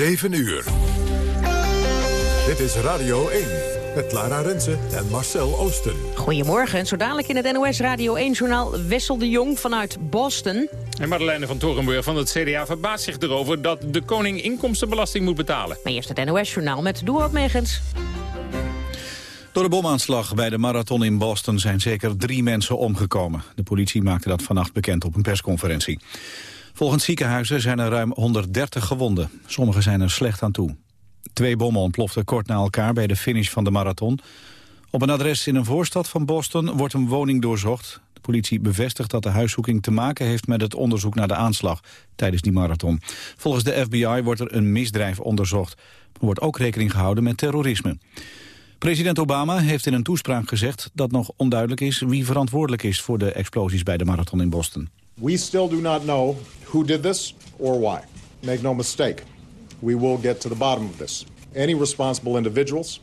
7 uur. Dit is Radio 1 met Lara Rensen en Marcel Oosten. Goedemorgen, zo dadelijk in het NOS Radio 1-journaal Wessel de Jong vanuit Boston. En Madeleine van Torenburg van het CDA verbaast zich erover... dat de koning inkomstenbelasting moet betalen. Maar eerst het NOS-journaal met Doorot Megens. Door de bomaanslag bij de marathon in Boston zijn zeker drie mensen omgekomen. De politie maakte dat vannacht bekend op een persconferentie. Volgens ziekenhuizen zijn er ruim 130 gewonden. Sommigen zijn er slecht aan toe. Twee bommen ontploften kort na elkaar bij de finish van de marathon. Op een adres in een voorstad van Boston wordt een woning doorzocht. De politie bevestigt dat de huiszoeking te maken heeft met het onderzoek naar de aanslag tijdens die marathon. Volgens de FBI wordt er een misdrijf onderzocht. Er wordt ook rekening gehouden met terrorisme. President Obama heeft in een toespraak gezegd dat nog onduidelijk is wie verantwoordelijk is voor de explosies bij de marathon in Boston. We still do not know who did this or why. Make no mistake, we will get to the bottom of this. Any responsible individuals,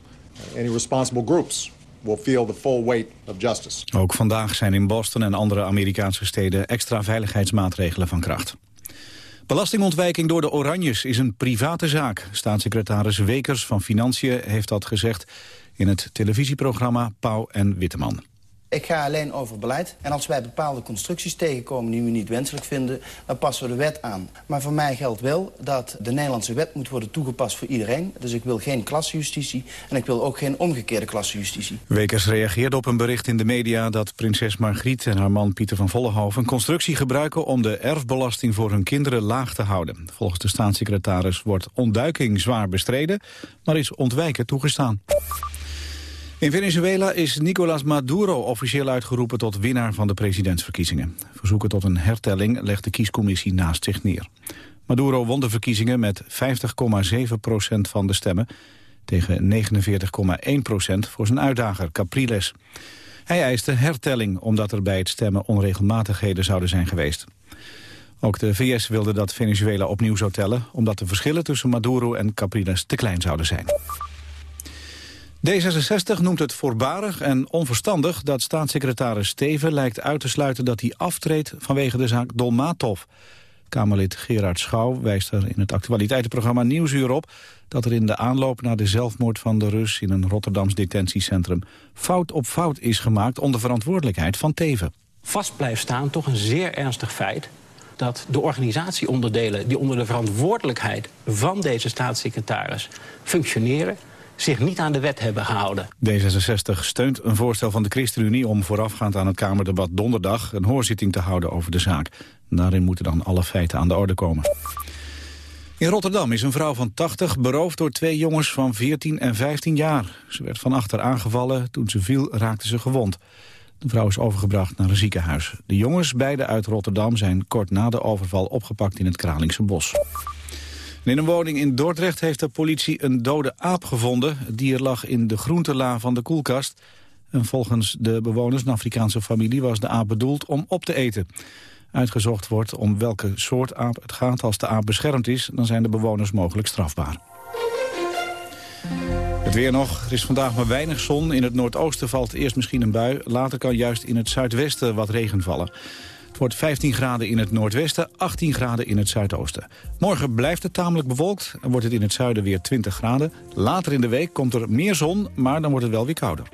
any responsible groups will feel the full weight of justice. Ook vandaag zijn in Boston en andere Amerikaanse steden extra veiligheidsmaatregelen van kracht. Belastingontwijking door de Oranjes is een private zaak. Staatssecretaris Wekers van Financiën heeft dat gezegd in het televisieprogramma Pauw en Witteman. Ik ga alleen over beleid. En als wij bepaalde constructies tegenkomen die we niet wenselijk vinden... dan passen we de wet aan. Maar voor mij geldt wel dat de Nederlandse wet moet worden toegepast voor iedereen. Dus ik wil geen klassenjustitie en ik wil ook geen omgekeerde klassenjustitie. Wekers reageerde op een bericht in de media dat prinses Margriet en haar man Pieter van Vollenhoven... een constructie gebruiken om de erfbelasting voor hun kinderen laag te houden. Volgens de staatssecretaris wordt ontduiking zwaar bestreden, maar is ontwijken toegestaan. In Venezuela is Nicolás Maduro officieel uitgeroepen tot winnaar van de presidentsverkiezingen. Verzoeken tot een hertelling legt de kiescommissie naast zich neer. Maduro won de verkiezingen met 50,7 procent van de stemmen... tegen 49,1 procent voor zijn uitdager Capriles. Hij eiste hertelling omdat er bij het stemmen onregelmatigheden zouden zijn geweest. Ook de VS wilde dat Venezuela opnieuw zou tellen... omdat de verschillen tussen Maduro en Capriles te klein zouden zijn. D66 noemt het voorbarig en onverstandig dat staatssecretaris Steven lijkt uit te sluiten dat hij aftreedt vanwege de zaak Dolmatov. Kamerlid Gerard Schouw wijst er in het actualiteitenprogramma Nieuwsuur op dat er in de aanloop naar de zelfmoord van de Rus in een Rotterdams detentiecentrum fout op fout is gemaakt onder verantwoordelijkheid van Teven. Vast blijft staan toch een zeer ernstig feit dat de organisatieonderdelen die onder de verantwoordelijkheid van deze staatssecretaris functioneren zich niet aan de wet hebben gehouden. D66 steunt een voorstel van de ChristenUnie om voorafgaand aan het Kamerdebat donderdag een hoorzitting te houden over de zaak. Daarin moeten dan alle feiten aan de orde komen. In Rotterdam is een vrouw van 80 beroofd door twee jongens van 14 en 15 jaar. Ze werd van achter aangevallen. Toen ze viel raakte ze gewond. De vrouw is overgebracht naar een ziekenhuis. De jongens, beide uit Rotterdam, zijn kort na de overval opgepakt in het Kralingse bos in een woning in Dordrecht heeft de politie een dode aap gevonden. Het dier lag in de groentela van de koelkast. En volgens de bewoners, een Afrikaanse familie, was de aap bedoeld om op te eten. Uitgezocht wordt om welke soort aap het gaat. Als de aap beschermd is, dan zijn de bewoners mogelijk strafbaar. Het weer nog. Er is vandaag maar weinig zon. In het noordoosten valt eerst misschien een bui. Later kan juist in het zuidwesten wat regen vallen. Het wordt 15 graden in het noordwesten, 18 graden in het zuidoosten. Morgen blijft het tamelijk bewolkt en wordt het in het zuiden weer 20 graden. Later in de week komt er meer zon, maar dan wordt het wel weer kouder.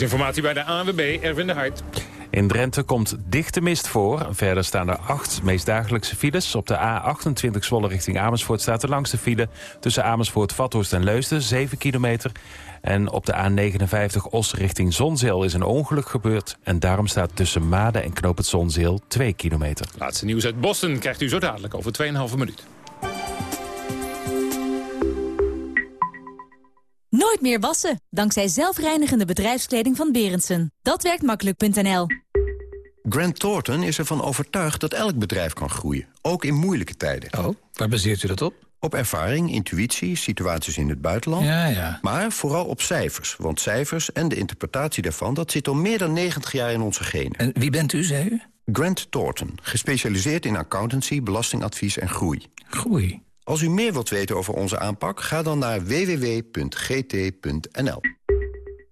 informatie bij de ANWB, Erwin de Hart. In Drenthe komt dichte mist voor. Verder staan er acht meest dagelijkse files. Op de A28 Zwolle richting Amersfoort staat de langste file... tussen Amersfoort, Vathorst en Leusden, 7 kilometer. En op de A59 Os richting Zonzeel is een ongeluk gebeurd. En daarom staat tussen Maden en Knoop het Zonzeel 2 kilometer. Laatste nieuws uit Boston krijgt u zo dadelijk over 2,5 minuut. Nooit meer wassen, dankzij zelfreinigende bedrijfskleding van Berendsen. Dat werkt makkelijk.nl. Grant Thornton is ervan overtuigd dat elk bedrijf kan groeien, ook in moeilijke tijden. Oh, waar baseert u dat op? Op ervaring, intuïtie, situaties in het buitenland. Ja, ja. Maar vooral op cijfers. Want cijfers en de interpretatie daarvan... dat zit al meer dan 90 jaar in onze genen. En wie bent u, zei u? Grant Thornton, gespecialiseerd in accountancy, belastingadvies en groei. Groei? Als u meer wilt weten over onze aanpak, ga dan naar www.gt.nl.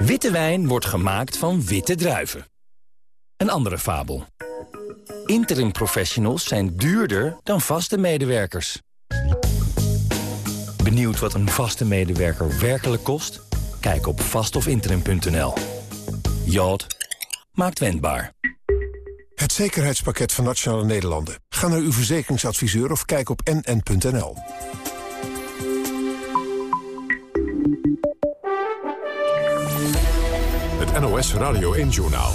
Witte wijn wordt gemaakt van witte druiven. Een andere fabel. Interim professionals zijn duurder dan vaste medewerkers. Benieuwd wat een vaste medewerker werkelijk kost? Kijk op vastofinterim.nl. Jod maakt wendbaar. Het zekerheidspakket van Nationale Nederlanden. Ga naar uw verzekeringsadviseur of kijk op nn.nl. NOS Radio 1-journaal.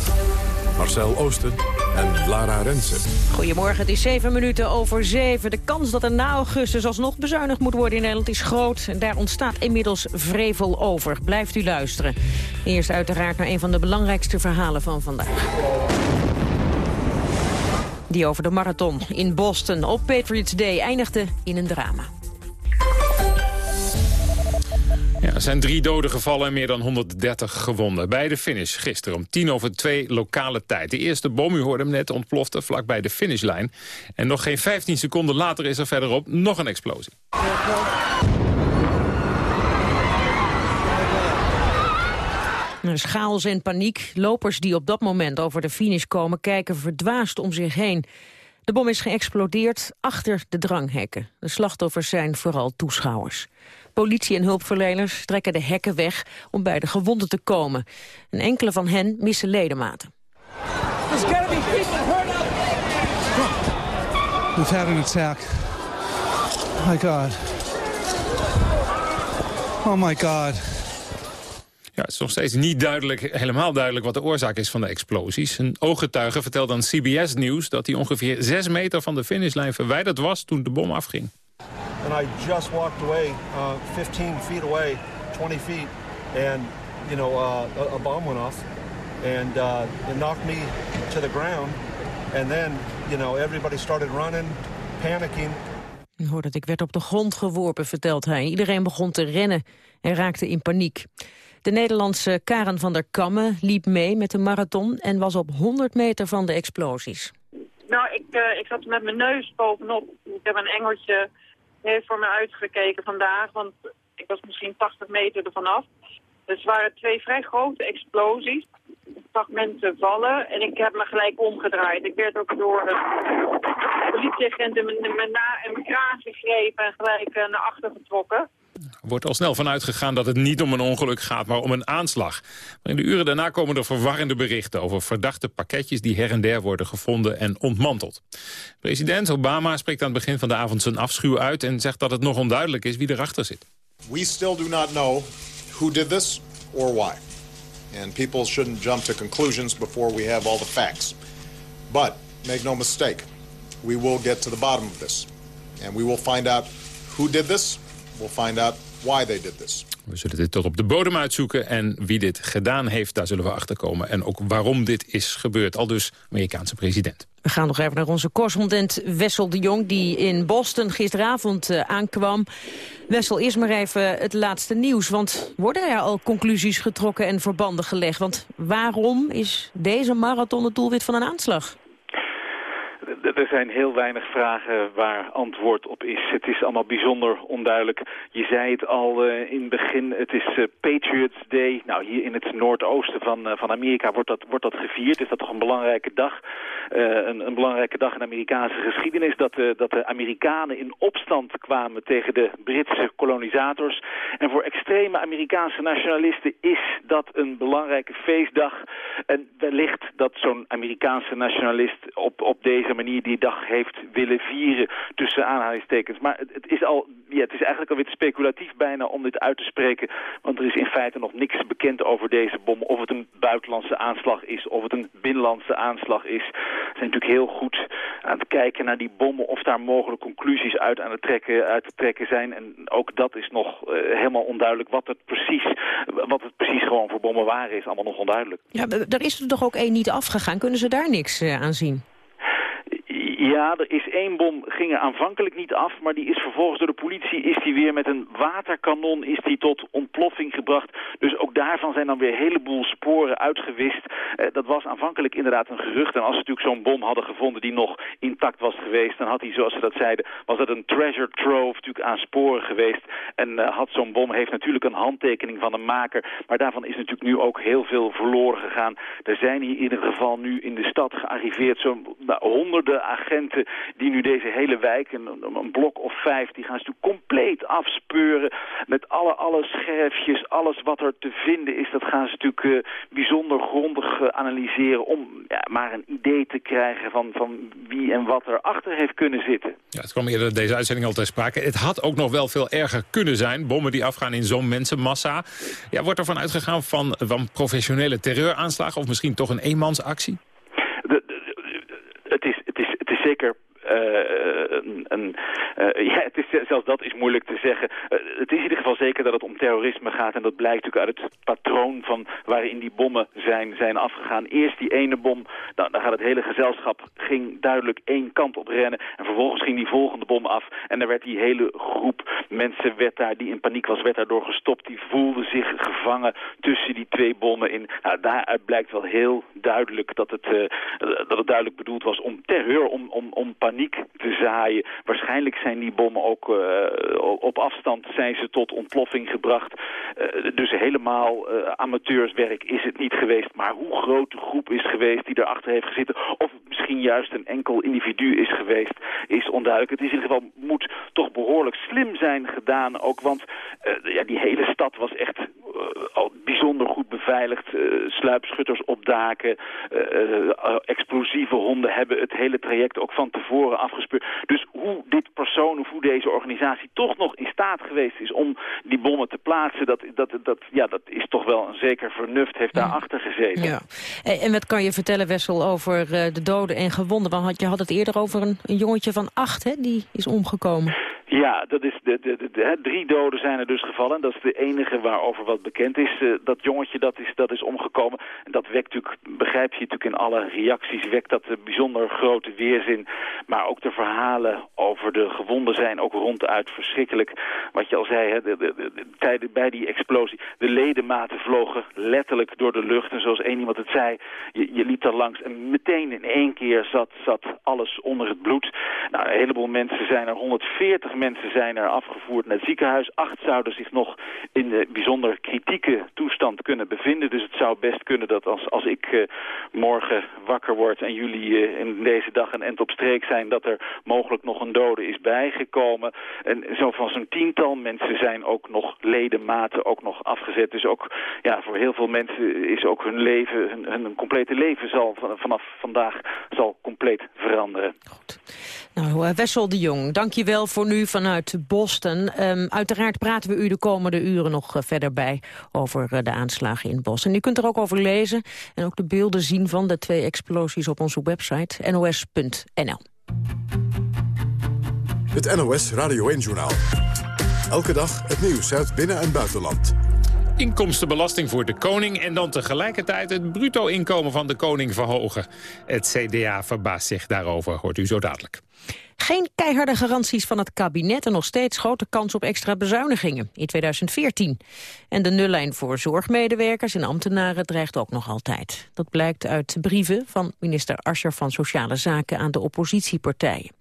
Marcel Oosten en Lara Rensen. Goedemorgen, het is zeven minuten over zeven. De kans dat er na augustus alsnog bezuinigd moet worden in Nederland is groot. En daar ontstaat inmiddels vrevel over. Blijft u luisteren. Eerst uiteraard naar een van de belangrijkste verhalen van vandaag. Die over de marathon in Boston op Patriots Day eindigde in een drama. Ja, er zijn drie doden gevallen en meer dan 130 gewonden. Bij de finish gisteren om tien over twee lokale tijd. De eerste bom, u hoorde hem net, ontplofte vlakbij de finishlijn. En nog geen 15 seconden later is er verderop nog een explosie. Chaos en paniek. Lopers die op dat moment over de finish komen... kijken verdwaasd om zich heen. De bom is geëxplodeerd achter de dranghekken. De slachtoffers zijn vooral toeschouwers. Politie en hulpverleners trekken de hekken weg om bij de gewonden te komen. En enkele van hen missen ledematen. We've had an attack. My God. Oh my God. Ja, het is nog steeds niet duidelijk, helemaal duidelijk wat de oorzaak is van de explosies. Een ooggetuige vertelt aan CBS Nieuws dat hij ongeveer 6 meter van de finishlijn verwijderd was toen de bom afging. And I just walked away, uh, 15 feet away, 20 feet, and you know uh, a, a bomb went off, and uh, it knocked me to the ground, and then you know everybody started running, panicking. U hoort dat ik werd op de grond geworpen, vertelt hij. Iedereen begon te rennen en raakte in paniek. De Nederlandse Karen van der Kammen liep mee met de marathon... en was op 100 meter van de explosies. Nou, ik, uh, ik zat met mijn neus bovenop. Ik heb een engeltje heeft voor me uitgekeken vandaag, want ik was misschien 80 meter ervan af. Dus het waren twee vrij grote explosies. Fragmenten vallen en ik heb me gelijk omgedraaid. Ik werd ook door een politieagent in mijn, kraag gegrepen en gelijk uh, naar achter getrokken. Er wordt al snel vanuit gegaan dat het niet om een ongeluk gaat, maar om een aanslag. Maar in de uren daarna komen er verwarrende berichten over verdachte pakketjes die her en der worden gevonden en ontmanteld. President Obama spreekt aan het begin van de avond zijn afschuw uit en zegt dat het nog onduidelijk is wie erachter zit. We still do not know who did this or why. And people shouldn't jump to conclusions before we have all the facts. But make no mistake, we will get to the bottom of this. And we will find out who did this We'll find out why they did this. We zullen dit tot op de bodem uitzoeken en wie dit gedaan heeft, daar zullen we achterkomen. En ook waarom dit is gebeurd, al dus Amerikaanse president. We gaan nog even naar onze correspondent Wessel de Jong... die in Boston gisteravond uh, aankwam. Wessel, eerst maar even het laatste nieuws. Want worden er al conclusies getrokken en verbanden gelegd? Want waarom is deze marathon het doelwit van een aanslag? Er zijn heel weinig vragen waar antwoord op is. Het is allemaal bijzonder onduidelijk. Je zei het al uh, in het begin, het is uh, Patriots Day. Nou, hier in het noordoosten van, uh, van Amerika wordt dat, wordt dat gevierd. Is dat toch een belangrijke dag? Een, een, belangrijke dag in Amerikaanse geschiedenis. Dat, dat de Amerikanen in opstand kwamen tegen de Britse kolonisators. En voor extreme Amerikaanse nationalisten is dat een belangrijke feestdag. En wellicht dat zo'n Amerikaanse nationalist op, op deze manier die dag heeft willen vieren tussen aanhalingstekens. Maar het, is al, ja, het is eigenlijk alweer speculatief bijna om dit uit te spreken. Want er is in feite nog niks bekend over deze bom. Of het een buitenlandse aanslag is, of het een binnenlandse aanslag is. We zijn natuurlijk heel goed aan het kijken naar die bommen. Of daar mogelijk conclusies uit aan het trekken, uit te trekken zijn. En ook dat is nog uh, helemaal onduidelijk wat het precies, wat het precies gewoon voor bommen waren is. Allemaal nog onduidelijk. Ja, er is er toch ook één niet afgegaan. Kunnen ze daar niks uh, aan zien? Ja, er is één bom, ging er aanvankelijk niet af, maar die is vervolgens door de politie, is die weer met een waterkanon, is die tot ontploffing gebracht. Dus ook daarvan zijn dan weer een heleboel sporen uitgewist. Eh, dat was aanvankelijk inderdaad een gerucht. En als ze natuurlijk zo'n bom hadden gevonden die nog intact was geweest, dan had hij, zoals ze dat zeiden, was het een treasure trove natuurlijk aan sporen geweest. En uh, had zo'n bom, heeft natuurlijk een handtekening van een maker, maar daarvan is natuurlijk nu ook heel veel verloren gegaan. Er zijn hier in ieder geval nu in de stad gearriveerd zo'n nou, honderden agenten die nu deze hele wijk, een, een blok of vijf, die gaan ze natuurlijk compleet afspeuren. Met alle, alle scherfjes, alles wat er te vinden is, dat gaan ze natuurlijk uh, bijzonder grondig uh, analyseren om ja, maar een idee te krijgen van, van wie en wat erachter heeft kunnen zitten. Ja, het kwam eerder deze uitzending al ter sprake. Het had ook nog wel veel erger kunnen zijn. Bommen die afgaan in zo'n mensenmassa. Ja, wordt er van uitgegaan van, van professionele terreuraanslagen of misschien toch een eenmansactie? Zeker uh, een, een uh, ja, het is, zelfs dat is moeilijk te zeggen. Uh, het is in ieder geval zeker dat het om terrorisme gaat. En dat blijkt natuurlijk uit het patroon van waarin die bommen zijn, zijn afgegaan. Eerst die ene bom, dan, dan gaat het hele gezelschap ging duidelijk één kant op rennen. En vervolgens ging die volgende bom af. En dan werd die hele groep mensen werd daar, die in paniek was, werd daardoor gestopt. Die voelde zich gevangen tussen die twee bommen in. Nou, daaruit blijkt wel heel duidelijk dat het, dat het duidelijk bedoeld was om terreur, om, om, om paniek paniek te zaaien. Waarschijnlijk zijn die bommen ook uh, op afstand zijn ze tot ontploffing gebracht. Uh, dus helemaal uh, amateurswerk is het niet geweest. Maar hoe groot de groep is geweest die erachter heeft gezeten... of misschien juist een enkel individu is geweest, is onduidelijk. Het is in ieder geval moet toch behoorlijk slim zijn gedaan ook. Want ja, die hele stad was echt al bijzonder goed beveiligd. sluipschutters op daken, explosieve honden hebben het hele traject ook van tevoren afgespeurd. Dus hoe dit persoon of hoe deze organisatie toch nog in staat geweest is om die bommen te plaatsen, dat, dat, dat, ja, dat is toch wel een zeker vernuft heeft daarachter gezeten. Ja. En wat kan je vertellen, Wessel, over eh, de doden en gewonden? Want je had het eerder over een, een jongetje van acht, hè, die is omgekomen. Ja, dat is de, de, de, de, drie doden zijn er dus gevallen. Dat is de enige waarover wat bekend is. Uh, dat jongetje dat is, dat is omgekomen. En dat wekt natuurlijk, begrijp je natuurlijk in alle reacties, wekt dat een bijzonder grote weerzin. Maar ook de verhalen over de gewonden zijn ook ronduit verschrikkelijk. Wat je al zei, hè, de, de, bij die explosie, de ledematen vlogen letterlijk door de lucht. En zoals één iemand het zei, je, je liep daar langs en meteen in één keer zat, zat alles onder het bloed. Nou, een heleboel mensen zijn er, 140 mensen zijn er afgevoerd naar het ziekenhuis. Acht zouden zich nog in de bijzonder kritieke toestand kunnen bevinden. Dus het zou best kunnen dat als, als ik uh, morgen wakker word en jullie uh, in deze dag een end op streek zijn... dat er mogelijk nog een dode is bijgekomen. En zo van zo'n tiental mensen zijn ook nog ledematen ook nog afgezet. Dus ook ja, voor heel veel mensen is ook hun leven, hun, hun complete leven zal vanaf vandaag zal compleet veranderen. Goed. Nou, uh, Wessel de Jong, dank je wel voor nu vanuit Boston. Um, uiteraard praten we u de komende uren nog uh, verder bij over uh, de aanslagen in Boston. U kunt er ook over lezen en ook de beelden zien van de twee explosies op onze website nos.nl. Het NOS Radio 1-journaal. Elke dag het nieuws uit binnen- en buitenland. Inkomstenbelasting voor de koning en dan tegelijkertijd het bruto-inkomen van de koning verhogen. Het CDA verbaast zich daarover, hoort u zo dadelijk. Geen keiharde garanties van het kabinet en nog steeds grote kans op extra bezuinigingen in 2014. En de nullijn voor zorgmedewerkers en ambtenaren dreigt ook nog altijd. Dat blijkt uit brieven van minister Ascher van Sociale Zaken aan de oppositiepartijen.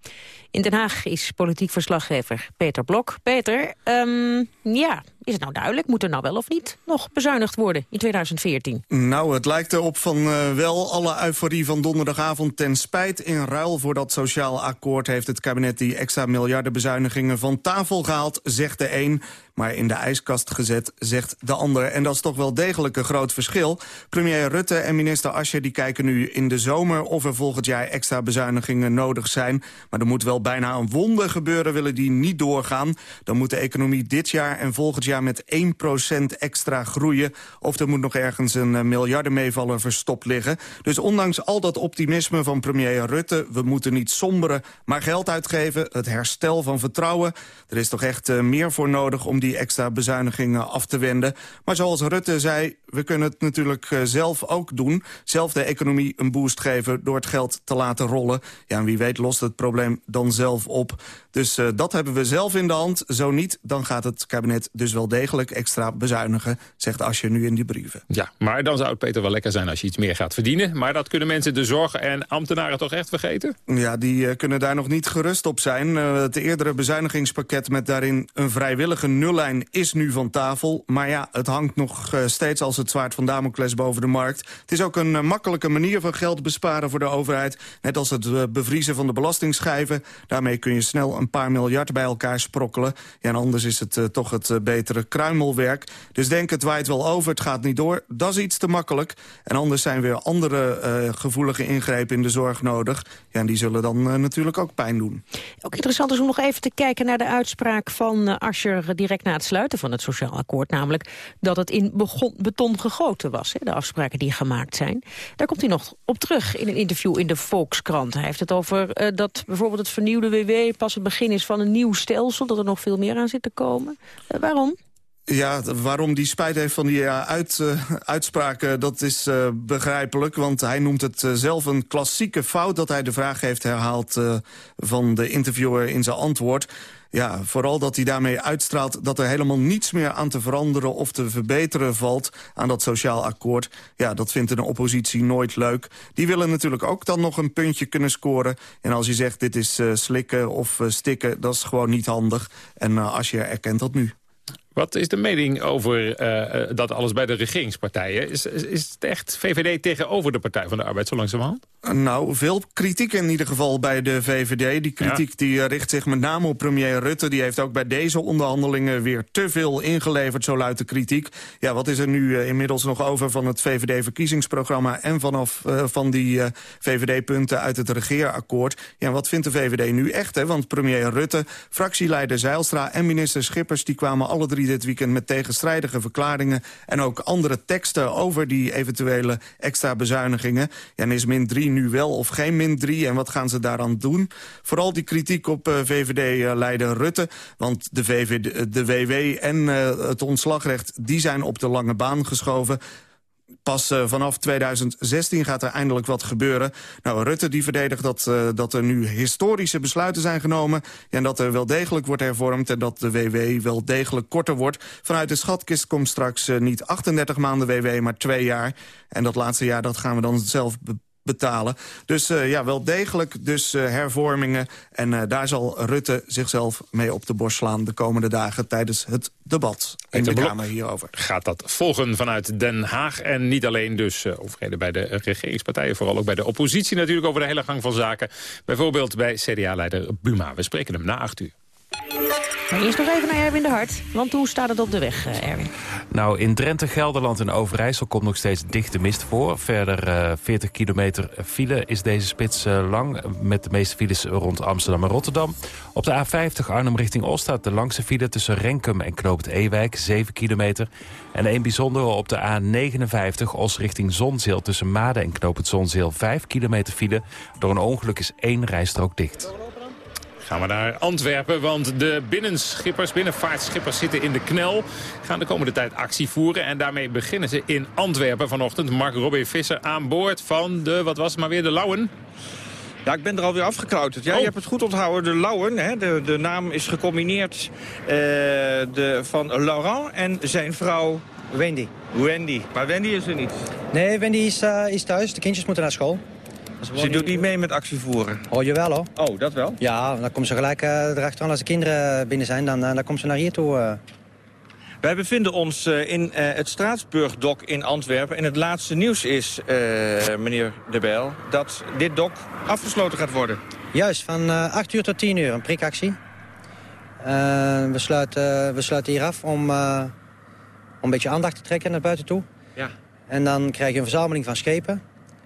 In Den Haag is politiek verslaggever Peter Blok. Peter, um, ja, is het nou duidelijk? Moet er nou wel of niet nog bezuinigd worden in 2014? Nou, het lijkt erop van uh, wel alle euforie van donderdagavond ten spijt. In ruil voor dat sociaal akkoord heeft het kabinet die extra miljarden bezuinigingen van tafel gehaald, zegt de een maar in de ijskast gezet, zegt de ander. En dat is toch wel degelijk een groot verschil. Premier Rutte en minister Asje die kijken nu in de zomer... of er volgend jaar extra bezuinigingen nodig zijn. Maar er moet wel bijna een wonder gebeuren, willen die niet doorgaan. Dan moet de economie dit jaar en volgend jaar met 1% extra groeien. Of er moet nog ergens een eh, miljardenmeevaller verstopt liggen. Dus ondanks al dat optimisme van premier Rutte... we moeten niet somberen, maar geld uitgeven, het herstel van vertrouwen... er is toch echt uh, meer voor nodig om die extra bezuinigingen af te wenden. Maar zoals Rutte zei, we kunnen het natuurlijk eh, zelf ook doen. Zelf de economie een boost geven door het geld te laten rollen. Ja, en wie weet lost het probleem dan zelf op. Dus uh, dat hebben we zelf in de hand. Zo niet, dan gaat het kabinet dus wel degelijk extra bezuinigen... zegt Asje nu in die brieven. Ja, maar dan zou het Peter wel lekker zijn als je iets meer gaat verdienen. Maar dat kunnen mensen de zorg en ambtenaren toch echt vergeten? Ja, die uh, kunnen daar nog niet gerust op zijn. Uh, het eerdere bezuinigingspakket met daarin een vrijwillige nullijn is nu van tafel. Maar ja, het hangt nog steeds als het zwaard van Damocles boven de markt. Het is ook een makkelijke manier van geld besparen voor de overheid. Net als het bevriezen van de belastingschijven. Daarmee kun je snel een paar miljard bij elkaar sprokkelen. Ja, en anders is het toch het betere kruimelwerk. Dus denk het waait wel over, het gaat niet door. Dat is iets te makkelijk. En anders zijn weer andere gevoelige ingrepen in de zorg nodig. Ja, en die zullen dan natuurlijk ook pijn doen. Ook interessant is om nog even te kijken naar de uitspraak van Asscher... direct na het sluiten van het sociaal akkoord. Namelijk dat het in beton gegoten was, hè, de afspraken die gemaakt zijn. Daar komt hij nog op terug in een interview in de Volkskrant. Hij heeft het over dat bijvoorbeeld het vernieuwde WW pas het begin is van een nieuw stelsel... dat er nog veel meer aan zit te komen. Uh, waarom? Ja, waarom die spijt heeft van die uit, uh, uitspraken, dat is begrijpelijk. Want hij noemt het zelf een klassieke fout dat hij de vraag heeft herhaald van de interviewer in zijn antwoord. Ja, vooral dat hij daarmee uitstraalt dat er helemaal niets meer aan te veranderen of te verbeteren valt aan dat sociaal akkoord. Ja, dat vindt een oppositie nooit leuk. Die willen natuurlijk ook dan nog een puntje kunnen scoren. En als je zegt dit is uh, slikken of uh, stikken, dat is gewoon niet handig. En uh, als je erkent dat nu. Wat is de mening over uh, dat alles bij de regeringspartijen? Is, is, is, het echt VVD tegenover de Partij van de Arbeid zo langzamerhand? Nou, veel kritiek in ieder geval bij de VVD. Die kritiek ja. die richt zich met name op premier Rutte. Die heeft ook bij deze onderhandelingen weer te veel ingeleverd, zo luidt de kritiek. Ja, wat is er nu uh, inmiddels nog over van het VVD-verkiezingsprogramma... en vanaf uh, van die VVD-punten uit het regeerakkoord? Ja, wat vindt de VVD nu echt? Hè? Want premier Rutte, fractieleider Zeilstra en minister Schippers... die kwamen alle drie dit weekend met tegenstrijdige verklaringen... en ook andere teksten over die eventuele extra bezuinigingen. Ja, en is min 3 nu wel of geen min 3 en wat gaan ze daaraan doen? Vooral die kritiek op uh, VVD-leider Rutte. Want de, VVD, de WW en uh, het ontslagrecht die zijn op de lange baan geschoven. Pas uh, vanaf 2016 gaat er eindelijk wat gebeuren. Nou, Rutte die verdedigt dat, uh, dat er nu historische besluiten zijn genomen... en dat er wel degelijk wordt hervormd en dat de WW wel degelijk korter wordt. Vanuit de schatkist komt straks uh, niet 38 maanden WW, maar twee jaar. En dat laatste jaar dat gaan we dan zelf betalen. Dus uh, ja, wel degelijk dus uh, hervormingen. En uh, daar zal Rutte zichzelf mee op de borst slaan de komende dagen tijdens het debat in de, de Kamer hierover. Gaat dat volgen vanuit Den Haag en niet alleen dus overheden bij de regeringspartijen, vooral ook bij de oppositie natuurlijk over de hele gang van zaken. Bijvoorbeeld bij CDA-leider Buma. We spreken hem na acht uur. Eerst nog even naar Erwin de Hart. Want hoe staat het op de weg, Erwin? Nou, in Drenthe, Gelderland en Overijssel komt nog steeds dichte mist voor. Verder uh, 40 kilometer file is deze spits uh, lang. Met de meeste files rond Amsterdam en Rotterdam. Op de A50 Arnhem richting Oost staat de langste file tussen Renkum en Knoop Ewijk. 7 kilometer. En een bijzondere op de A59 Os richting Zonzeel tussen Maden en Knoop het Zonzeel. 5 kilometer file. Door een ongeluk is één rijstrook dicht. Gaan we naar Antwerpen, want de binnenschippers, binnenvaartschippers zitten in de knel. Gaan de komende tijd actie voeren en daarmee beginnen ze in Antwerpen vanochtend. Mark Robin Visser aan boord van de, wat was het maar weer, de Lauwen? Ja, ik ben er alweer afgeklauterd. Ja, Oh. je hebt het goed onthouden. De Lauwen, hè, de, de naam is gecombineerd eh, de, van Laurent en zijn vrouw... Wendy. Wendy. Maar Wendy is er niet. Nee, Wendy is, eh, is thuis. De kindjes moeten naar school. Ze doet niet mee met actievoeren. Oh, jawel hoor. Oh, dat wel? Ja, dan komt ze gelijk uh, erachteraan als de kinderen binnen zijn. Dan, uh, dan komt ze naar hier toe. Uh. Wij bevinden ons in het Straatsburg-dok in Antwerpen. En het laatste nieuws is, meneer De Bijl, dat dit dok afgesloten gaat worden. Juist, van 8 uur tot 10 uur, een prikactie. we, sluiten, we sluiten hier af om, om een beetje aandacht te trekken naar buiten toe. Ja. En dan krijg je een verzameling van schepen.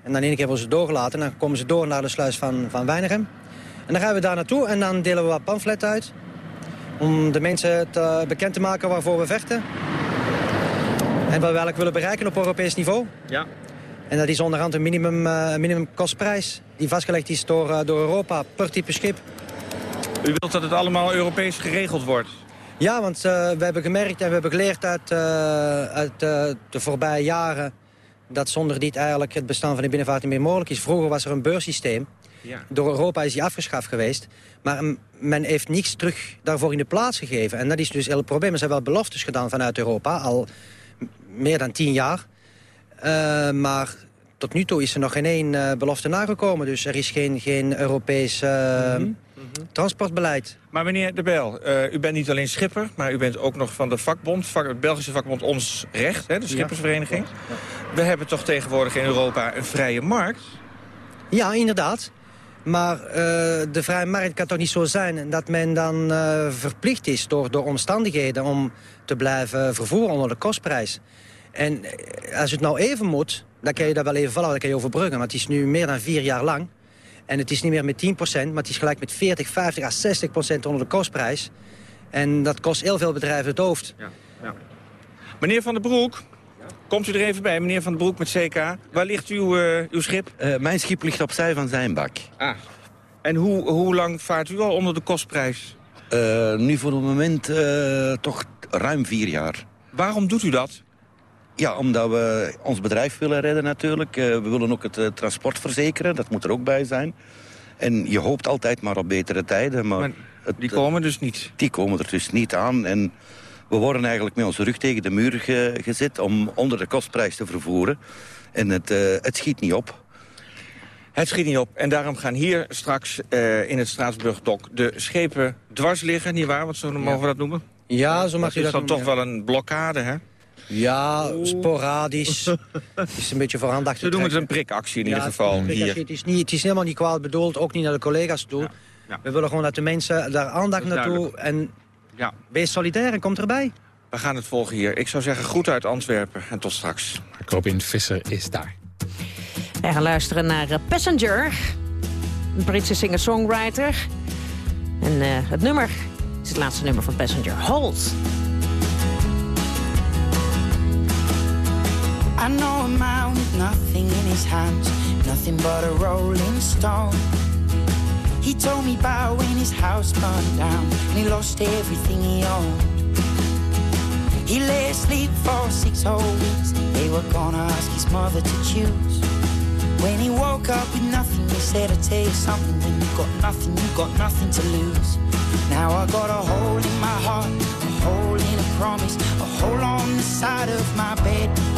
En dan één keer worden ze doorgelaten. En dan komen ze door naar de sluis van, van Weinigem. En dan gaan we daar naartoe en dan delen we wat pamfletten uit. Om de mensen te, bekend te maken waarvoor we vechten. En wat we eigenlijk willen bereiken op Europees niveau. Ja. En dat is onderhand een minimum, uh, minimum kostprijs. Die vastgelegd is door, uh, door Europa per type schip. U wilt dat het allemaal Europees geregeld wordt? Ja, want uh, we hebben gemerkt en we hebben geleerd uit, uit de voorbije jaren dat zonder dit eigenlijk het bestaan van de binnenvaart niet meer mogelijk is. Vroeger was er een beurssysteem. Ja. Door Europa is die afgeschaft geweest. Maar men heeft niets terug daarvoor in de plaats gegeven. En dat is dus heel het probleem. Er zijn wel beloftes gedaan vanuit Europa, al meer dan tien jaar. Uh, maar tot nu toe is er nog geen één uh, belofte nagekomen. Dus er is geen, geen Europees uh, mm -hmm. Transportbeleid. Maar meneer De Bijl, uh, u bent niet alleen schipper... maar u bent ook nog van de vakbond, vak, het Belgische vakbond Ons Recht... Hè, de schippersvereniging. Ja. Ja. We hebben toch tegenwoordig in Europa een vrije markt? Ja, inderdaad. Maar uh, de vrije markt kan toch niet zo zijn dat men dan uh, verplicht is door, door omstandigheden om te blijven vervoeren onder de kostprijs. En als het nou even moet, dan kan je dat wel even vallen, dan kan je overbruggen. Maar het is nu meer dan vier jaar lang. En het is niet meer met 10% maar het is gelijk met 40, 50 à 60% onder de kostprijs. En dat kost heel veel bedrijven het hoofd. Ja, ja. Meneer Van den Broek, komt u er even bij, meneer Van den Broek met CK. Waar ligt uw, uh, uw schip? Uh, mijn schip ligt opzij van zijn bak. Ah. En hoe, hoe lang vaart u al onder de kostprijs? Uh, nu voor het moment toch ruim vier jaar. Waarom doet u dat? Ja, omdat we ons bedrijf willen redden natuurlijk. Uh, we willen ook het uh, transport verzekeren, dat moet er ook bij zijn. En je hoopt altijd maar op betere tijden. Maar, maar het, die komen dus niet? Die komen er dus niet aan. En we worden eigenlijk met onze rug tegen de muur ge gezet om onder de kostprijs te vervoeren. En het, uh, het schiet niet op. Het schiet niet op. En daarom gaan hier straks in het Straatsburgdok de schepen dwars liggen. Niet waar? Wat zo mogen ja. we dat noemen? Ja, zo mag dat je is dat dan toch wel een blokkade, hè? Ja, sporadisch. het is een beetje voor aandacht Ze doen het een prikactie in ieder geval hier. Het is, niet, het is helemaal niet kwaad bedoeld, ook niet naar de collega's toe. Ja, ja. We willen gewoon dat de mensen daar aandacht naartoe en ja. wees solidair en komt erbij. We gaan het volgen hier. Ik zou zeggen goed uit Antwerpen en tot straks. Robin Visser is daar. Wij gaan luisteren naar uh, Passenger, een Britse singer-songwriter. En uh, het nummer is het laatste nummer van Passenger, Hold. I know a man with nothing in his hands, nothing but a rolling stone. He told me about when his house burned down and he lost everything he owned. He lay asleep for six whole weeks. They were gonna ask his mother to choose. When he woke up with nothing, he said, I tell you something, when you got nothing, you've got nothing to lose. Now I got a hole in my heart, a hole in a promise, a hole on the side of my bed.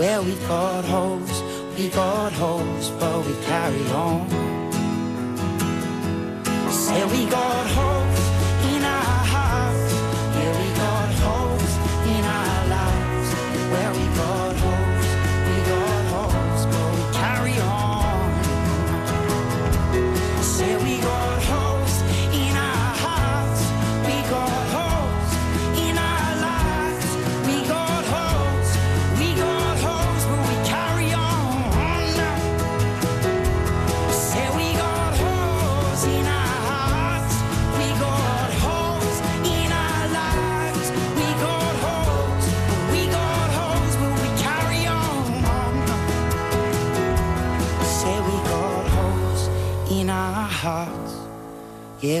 Where we've got holes, we got holes, but we carry on. Say we got holes in our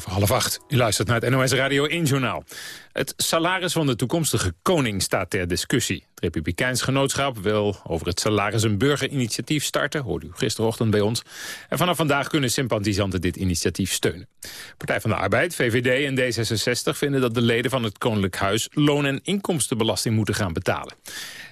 Half acht. U luistert naar het NOS Radio 1 Journaal. Het salaris van de toekomstige koning staat ter discussie. Het Republikeins Genootschap wil over het salaris een burgerinitiatief starten. Hoorde u gisterochtend bij ons. En vanaf vandaag kunnen sympathisanten dit initiatief steunen. Partij van de Arbeid, VVD en D66 vinden dat de leden van het Koninklijk Huis... loon- en inkomstenbelasting moeten gaan betalen.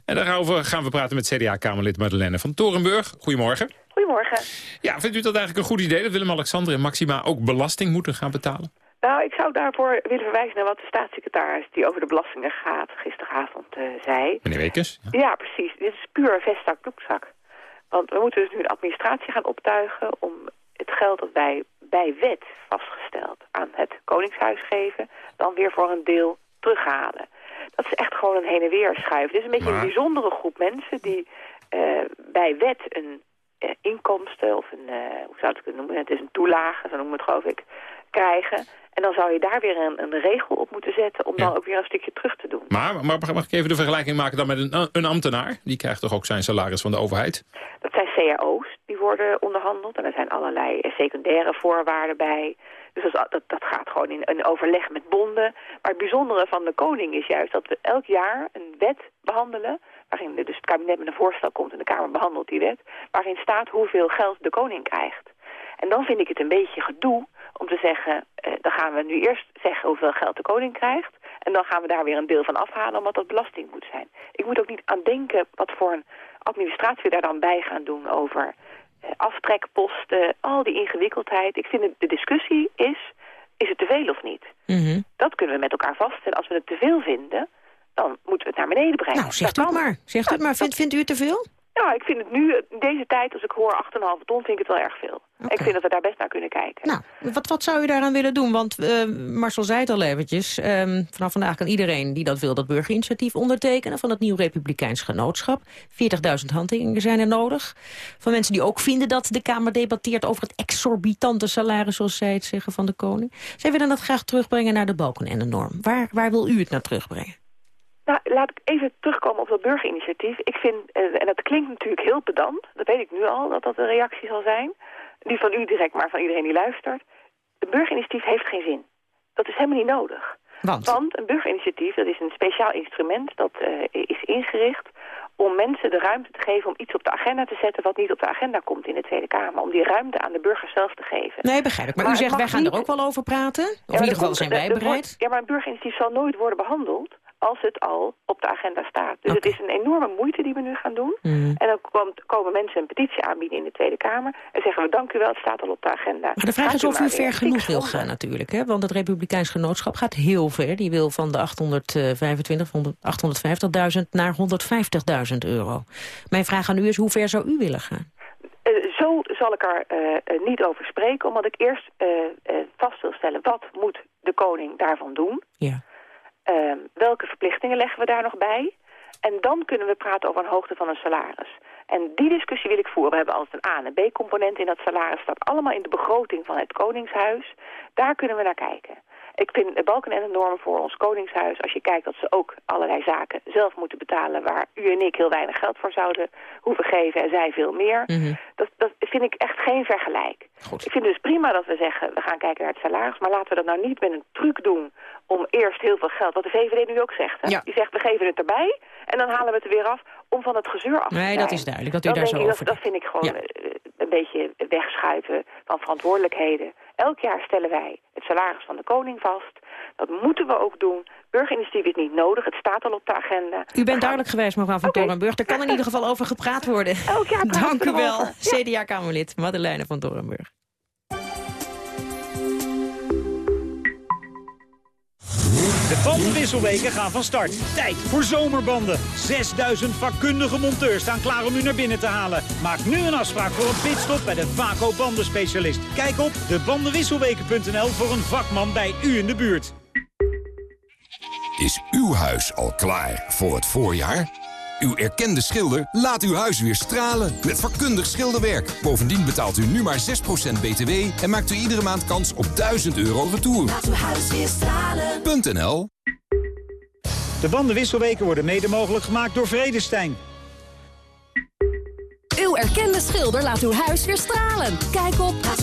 En daarover gaan we praten met CDA-Kamerlid Madeleine van Torenburg. Goedemorgen. Goedemorgen. Ja, vindt u dat eigenlijk een goed idee dat Willem-Alexander en Maxima ook belasting moeten gaan betalen? Nou, ik zou daarvoor willen verwijzen naar wat de staatssecretaris die over de belastingen gaat gisteravond uh, zei. Meneer Wekers? Ja. ja, precies. Dit is puur vestzak doekzak. Want we moeten dus nu een administratie gaan optuigen om het geld dat wij bij wet vastgesteld aan het Koningshuis geven, dan weer voor een deel terughalen. Dat is echt gewoon een heen en weer schuiven. Het is een beetje een bijzondere groep mensen die uh, bij wet een inkomsten of een, uh, hoe zou het kunnen noemen, het is een toelage, zo noemen we het geloof ik, krijgen. En dan zou je daar weer een, een regel op moeten zetten om dan ook weer een stukje terug te doen. Maar, maar mag ik even de vergelijking maken dan met een, een ambtenaar? Die krijgt toch ook zijn salaris van de overheid? Dat zijn cao's die worden onderhandeld en er zijn allerlei secundaire voorwaarden bij. Dus dat, dat, dat gaat gewoon in een overleg met bonden. Maar het bijzondere van de koning is juist dat we elk jaar een wet behandelen waarin dus het kabinet met een voorstel komt en de Kamer behandelt die wet, waarin staat hoeveel geld de koning krijgt. En dan vind ik het een beetje gedoe om te zeggen, eh, dan gaan we nu eerst zeggen hoeveel geld de koning krijgt, en dan gaan we daar weer een deel van afhalen omdat dat belasting moet zijn. Ik moet ook niet aan denken wat voor een administratie we daar dan bij gaan doen over eh, aftrekposten, al die ingewikkeldheid. Ik vind het, de discussie is, is het te veel of niet? Mhm. Dat kunnen we met elkaar vaststellen. Als we het te veel vinden, dan moeten we het naar beneden brengen. Nou, zegt u het maar. Zegt het maar. Vindt, vindt u het te veel? Ja, ik vind het nu, in deze tijd, als ik hoor 8,5 ton, vind ik het wel erg veel. Ik vind dat we daar best naar kunnen kijken. Nou, wat, wat zou u daaraan willen doen? Want uh, Marcel zei het al eventjes. Um, vanaf vandaag kan iedereen die dat wil dat burgerinitiatief ondertekenen... van het Nieuw Republikeins Genootschap. 40.000 handtekeningen zijn er nodig. Van mensen die ook vinden dat de Kamer debatteert... over het exorbitante salaris, zoals zij het zeggen, van de koning. Zij willen dat graag terugbrengen naar de balken en de norm. Waar, waar wil u het naar terugbrengen? Nou, laat ik even terugkomen op dat burgerinitiatief. Ik vind, en dat klinkt natuurlijk heel pedant, dat weet ik nu al, dat dat een reactie zal zijn. Niet van u direct, maar van iedereen die luistert. Een burgerinitiatief heeft geen zin. Dat is helemaal niet nodig. Want? Want een burgerinitiatief, dat is een speciaal instrument dat uh, is ingericht om mensen de ruimte te geven om iets op de agenda te zetten wat niet op de agenda komt in de Tweede Kamer. Om die ruimte aan de burgers zelf te geven. Nee, begrijp ik. Maar, maar u zegt, wij gaan niet... er ook wel over praten? Of ja, in ieder geval zijn wij bereid? Ja, maar een burgerinitiatief zal nooit worden behandeld als het al op de agenda staat. Dus het is een enorme moeite die we nu gaan doen. Mm. En dan komt, komen mensen een petitie aanbieden in de Tweede Kamer... en zeggen we dank u wel, het staat al op de agenda. Maar de vraag is of u ver genoeg wil gaan natuurlijk. Hè? Want het Republikeins Genootschap gaat heel ver. Die wil van de 825, 850.000 naar 150.000 euro. Mijn vraag aan u is, hoe ver zou u willen gaan? Uh, zo zal ik er uh, niet over spreken, omdat ik eerst uh, vast wil stellen... wat moet de koning daarvan doen? Ja. Uh, welke verplichtingen leggen we daar nog bij? En dan kunnen we praten over een hoogte van een salaris. En die discussie wil ik voeren. We hebben altijd een A- en B-component in dat salaris. staat allemaal in de begroting van het Koningshuis. Daar kunnen we naar kijken. Ik vind de balken en de normen voor ons Koningshuis... als je kijkt dat ze ook allerlei zaken zelf moeten betalen... waar u en ik heel weinig geld voor zouden hoeven geven... en zij veel meer. Mm -hmm. dat, dat vind ik echt geen vergelijk. Goed. Ik vind dus prima dat we zeggen... we gaan kijken naar het salaris... maar laten we dat nou niet met een truc doen... om eerst heel veel geld... wat de VVD nu ook zegt. Hè? Ja. Die zegt, we geven het erbij... en dan halen we het er weer af om van het gezeur af te Nee, dat is duidelijk. Dat u Dan daar zo ik, over dat, dat vind ik gewoon Ja. eh, een beetje wegschuiven van verantwoordelijkheden. Elk jaar stellen wij het salaris van de koning vast. Dat moeten we ook doen. Burgerinitiatief is niet nodig. Het staat al op de agenda. U bent duidelijk geweest, mevrouw van Oké. Torenburg. Er kan in ieder geval over gepraat worden. Elk jaar Dank u wel. Ja. CDA-Kamerlid Madeleine van Torenburg. De bandenwisselweken gaan van start. Tijd voor zomerbanden. 6000 vakkundige monteurs staan klaar om u naar binnen te halen. Maak nu een afspraak voor een pitstop bij de Vaco bandenspecialist. Kijk op debandenwisselweken.nl voor een vakman bij u in de buurt. Is uw huis al klaar voor het voorjaar? Uw erkende schilder laat uw huis weer stralen met vakkundig schilderwerk. Bovendien betaalt u nu maar 6% btw en maakt u iedere maand kans op 1000 euro retour. Laat uw huis weer stralen. .nl De bandenwisselweken worden mede mogelijk gemaakt door Vredestein. Uw erkende schilder laat uw huis weer stralen. Kijk op Laat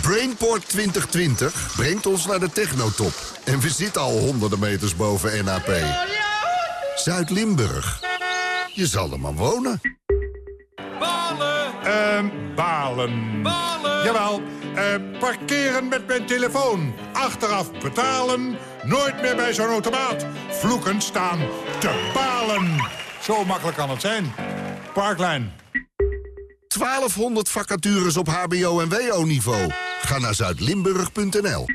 Brainport 2020 brengt ons naar de technotop. En we zitten al honderden meters boven NAP. Zuid-Limburg. Je zal er maar wonen. Ehm, balen. Balen. Jawel, eh, parkeren met mijn telefoon. Achteraf betalen. Nooit meer bij zo'n automaat. Vloeken staan te balen. Zo makkelijk kan het zijn. Parklijn. 1200 vacatures op hbo- en wo-niveau. Ga naar zuidlimburg.nl.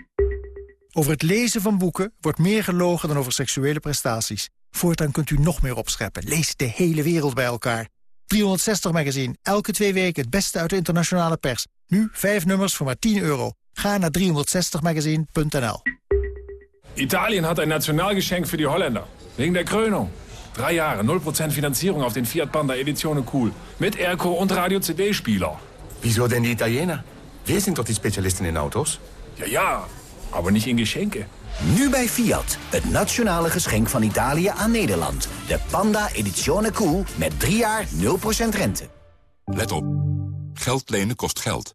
Over het lezen van boeken wordt meer gelogen dan over seksuele prestaties. Voortaan kunt u nog meer opscheppen. Lees de hele wereld bij elkaar. 360 Magazine, elke twee weken het beste uit de internationale pers. Nu vijf nummers voor maar 10 euro. Ga naar 360magazine.nl Italien hat ein Nationalgeschenk für die Holländer. Wegen der Krönung. Drei Jahre, 0% Finanzierung auf den Fiat Panda Edizione Cool. Mit Airco und Radio-CD-Spieler. Wieso denn die Italiener? Wir sind doch die Spezialisten in Autos. Ja, ja, aber nicht in Geschenke. Nu bij Fiat, het nationale geschenk van Italië aan Nederland. De Panda Edizione Cool met 3 jaar 0% rente. Let op. Geld lenen kost geld.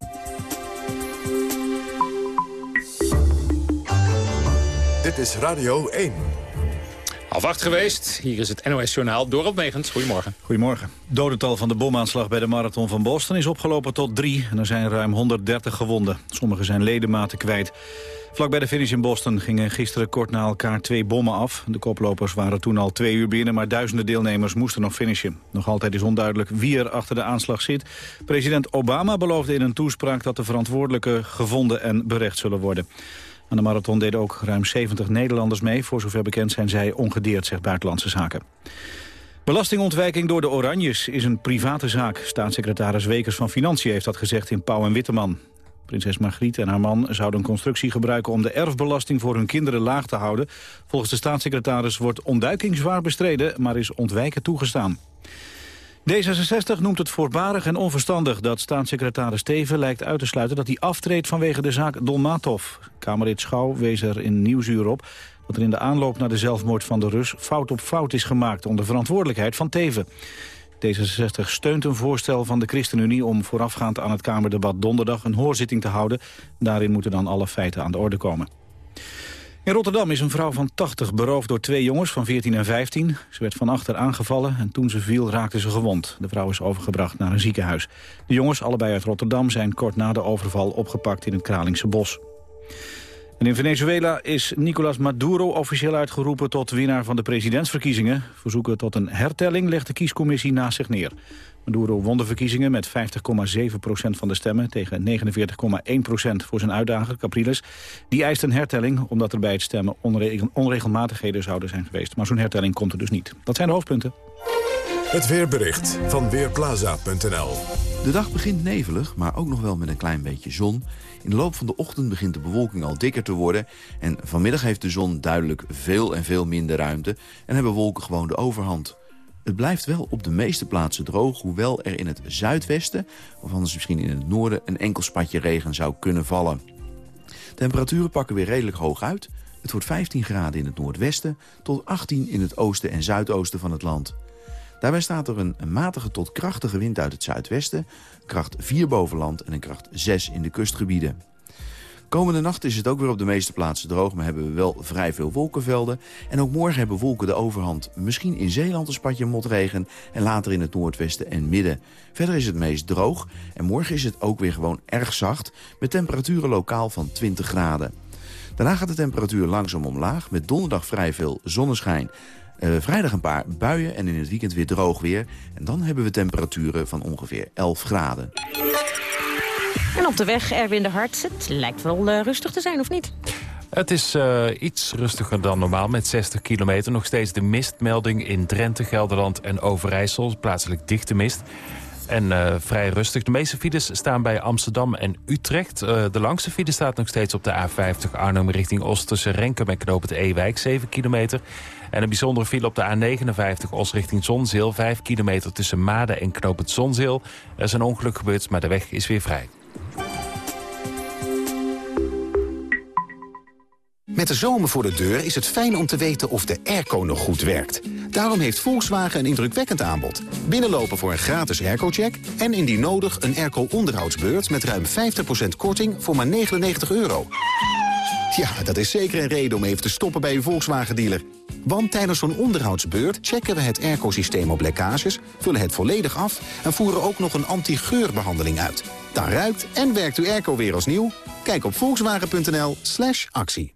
Dit is Radio 1. Half acht geweest. Hier is het NOS Journaal. Dorot Megens, goedemorgen. Goedemorgen. Dodental van de bomaanslag bij de marathon van Boston is opgelopen tot drie. En er zijn ruim 130 gewonden. Sommigen zijn ledematen kwijt. Vlak bij de finish in Boston gingen gisteren kort na elkaar twee bommen af. De koplopers waren toen al twee uur binnen, maar duizenden deelnemers moesten nog finishen. Nog altijd is onduidelijk wie er achter de aanslag zit. President Obama beloofde in een toespraak dat de verantwoordelijken gevonden en berecht zullen worden. Aan de marathon deden ook ruim 70 Nederlanders mee. Voor zover bekend zijn zij ongedeerd, zegt Buitenlandse Zaken. Belastingontwijking door de Oranjes is een private zaak. Staatssecretaris Wekers van Financiën heeft dat gezegd in Pauw en Witteman. Prinses Margriet en haar man zouden een constructie gebruiken... om de erfbelasting voor hun kinderen laag te houden. Volgens de staatssecretaris wordt ontduiking zwaar bestreden... maar is ontwijken toegestaan. D66 noemt het voorbarig en onverstandig dat staatssecretaris Teven lijkt uit te sluiten dat hij aftreedt vanwege de zaak Dolmatov. Kamerlid Schouw wees er in Nieuwsuur op dat er in de aanloop naar de zelfmoord van de Rus fout op fout is gemaakt onder verantwoordelijkheid van Teven. D66 steunt een voorstel van de ChristenUnie om voorafgaand aan het Kamerdebat donderdag een hoorzitting te houden. Daarin moeten dan alle feiten aan de orde komen. In Rotterdam is een vrouw van 80 beroofd door twee jongens van 14 en 15. Ze werd van achter aangevallen en toen ze viel raakte ze gewond. De vrouw is overgebracht naar een ziekenhuis. De jongens, allebei uit Rotterdam, zijn kort na de overval opgepakt in het Kralingse bos. En in Venezuela is Nicolas Maduro officieel uitgeroepen tot winnaar van de presidentsverkiezingen. Verzoeken tot een hertelling legt de kiescommissie naast zich neer. Maduro won de verkiezingen met 50,7% van de stemmen... tegen 49,1% voor zijn uitdager, Capriles. Die eist een hertelling omdat er bij het stemmen onregel onregelmatigheden zouden zijn geweest. Maar zo'n hertelling komt er dus niet. Dat zijn de hoofdpunten. Het weerbericht van Weerplaza.nl De dag begint nevelig, maar ook nog wel met een klein beetje zon. In de loop van de ochtend begint de bewolking al dikker te worden... en vanmiddag heeft de zon duidelijk veel en veel minder ruimte... en hebben wolken gewoon de overhand. Het blijft wel op de meeste plaatsen droog... hoewel er in het zuidwesten, of anders misschien in het noorden... een enkel spatje regen zou kunnen vallen. Temperaturen pakken weer redelijk hoog uit. Het wordt 15 graden in het noordwesten... tot 18 in het oosten en zuidoosten van het land. Daarbij staat er een, matige tot krachtige wind uit het zuidwesten... kracht 4 boven land en een kracht 6 in de kustgebieden. Komende nacht is het ook weer op de meeste plaatsen droog... maar hebben we wel vrij veel wolkenvelden. En ook morgen hebben wolken de overhand. Misschien in Zeeland een spatje motregen... en later in het noordwesten en midden. Verder is het meest droog en morgen is het ook weer gewoon erg zacht... met temperaturen lokaal van 20 graden. Daarna gaat de temperatuur langzaam omlaag met donderdag vrij veel zonneschijn. Uh, vrijdag een paar buien en in het weekend weer droog weer. En dan hebben we temperaturen van ongeveer 11 graden. En op de weg, Erwin de Hart. Het lijkt wel uh, rustig te zijn, of niet? Het is uh, iets rustiger dan normaal met 60 kilometer. Nog steeds de mistmelding in Drenthe, Gelderland en Overijssel. Plaatselijk dichte mist. En uh, vrij rustig. De meeste files staan bij Amsterdam en Utrecht. De langste file staat nog steeds op de A50 Arnhem richting Oost... tussen Renkum en Knoop het Ewijk, 7 kilometer. En een bijzondere file op de A59 Oost richting Zonzeel... 5 kilometer tussen Maden en Knoop het Zonzeel. Er is een ongeluk gebeurd, maar de weg is weer vrij. Met de zomer voor de deur is het fijn om te weten of de airco nog goed werkt. Daarom heeft Volkswagen een indrukwekkend aanbod. Binnenlopen voor een gratis airco-check... en indien nodig een airco-onderhoudsbeurt met ruim 50% korting voor maar 99 euro. Ja, dat is zeker een reden om even te stoppen bij uw Volkswagen-dealer. Want tijdens zo'n onderhoudsbeurt checken we het airco-systeem op lekkages... vullen het volledig af en voeren ook nog een anti-geurbehandeling uit. Dan ruikt en werkt uw airco weer als nieuw. Kijk op volkswagen.nl slash actie.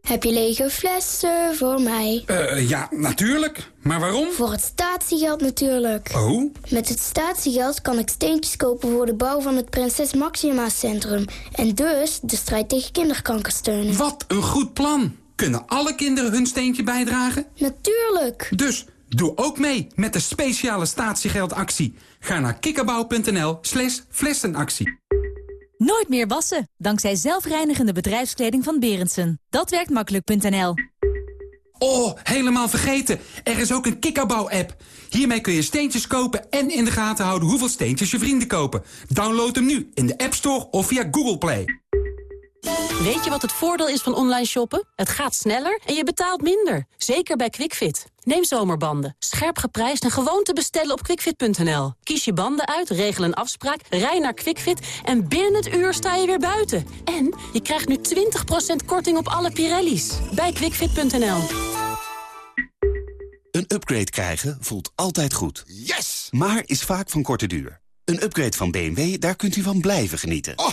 Heb je lege flessen voor mij? Uh, ja, natuurlijk. Maar waarom? Voor het statiegeld natuurlijk. Oh? Met het statiegeld kan ik steentjes kopen voor de bouw van het Prinses Maxima Centrum. En dus de strijd tegen kinderkanker steunen. Wat een goed plan. Kunnen alle kinderen hun steentje bijdragen? Natuurlijk. Dus doe ook mee met de speciale statiegeldactie. Ga naar kikkerbouw.nl slash flessenactie. Nooit meer wassen, dankzij zelfreinigende bedrijfskleding van Berendsen. Dat werkt makkelijk.nl. Oh, helemaal vergeten. Er is ook een kikkerbouw-app. Hiermee kun je steentjes kopen en in de gaten houden hoeveel steentjes je vrienden kopen. Download hem nu in de App Store of via Google Play. Weet je wat het voordeel is van online shoppen? Het gaat sneller en je betaalt minder. Zeker bij QuickFit. Neem zomerbanden. Scherp geprijsd en gewoon te bestellen op quickfit.nl. Kies je banden uit, regel een afspraak, rij naar QuickFit... en binnen het uur sta je weer buiten. En je krijgt nu 20% korting op alle Pirelli's. Bij quickfit.nl. Een upgrade krijgen voelt altijd goed. Yes! Maar is vaak van korte duur. Een upgrade van BMW, daar kunt u van blijven genieten. Oh,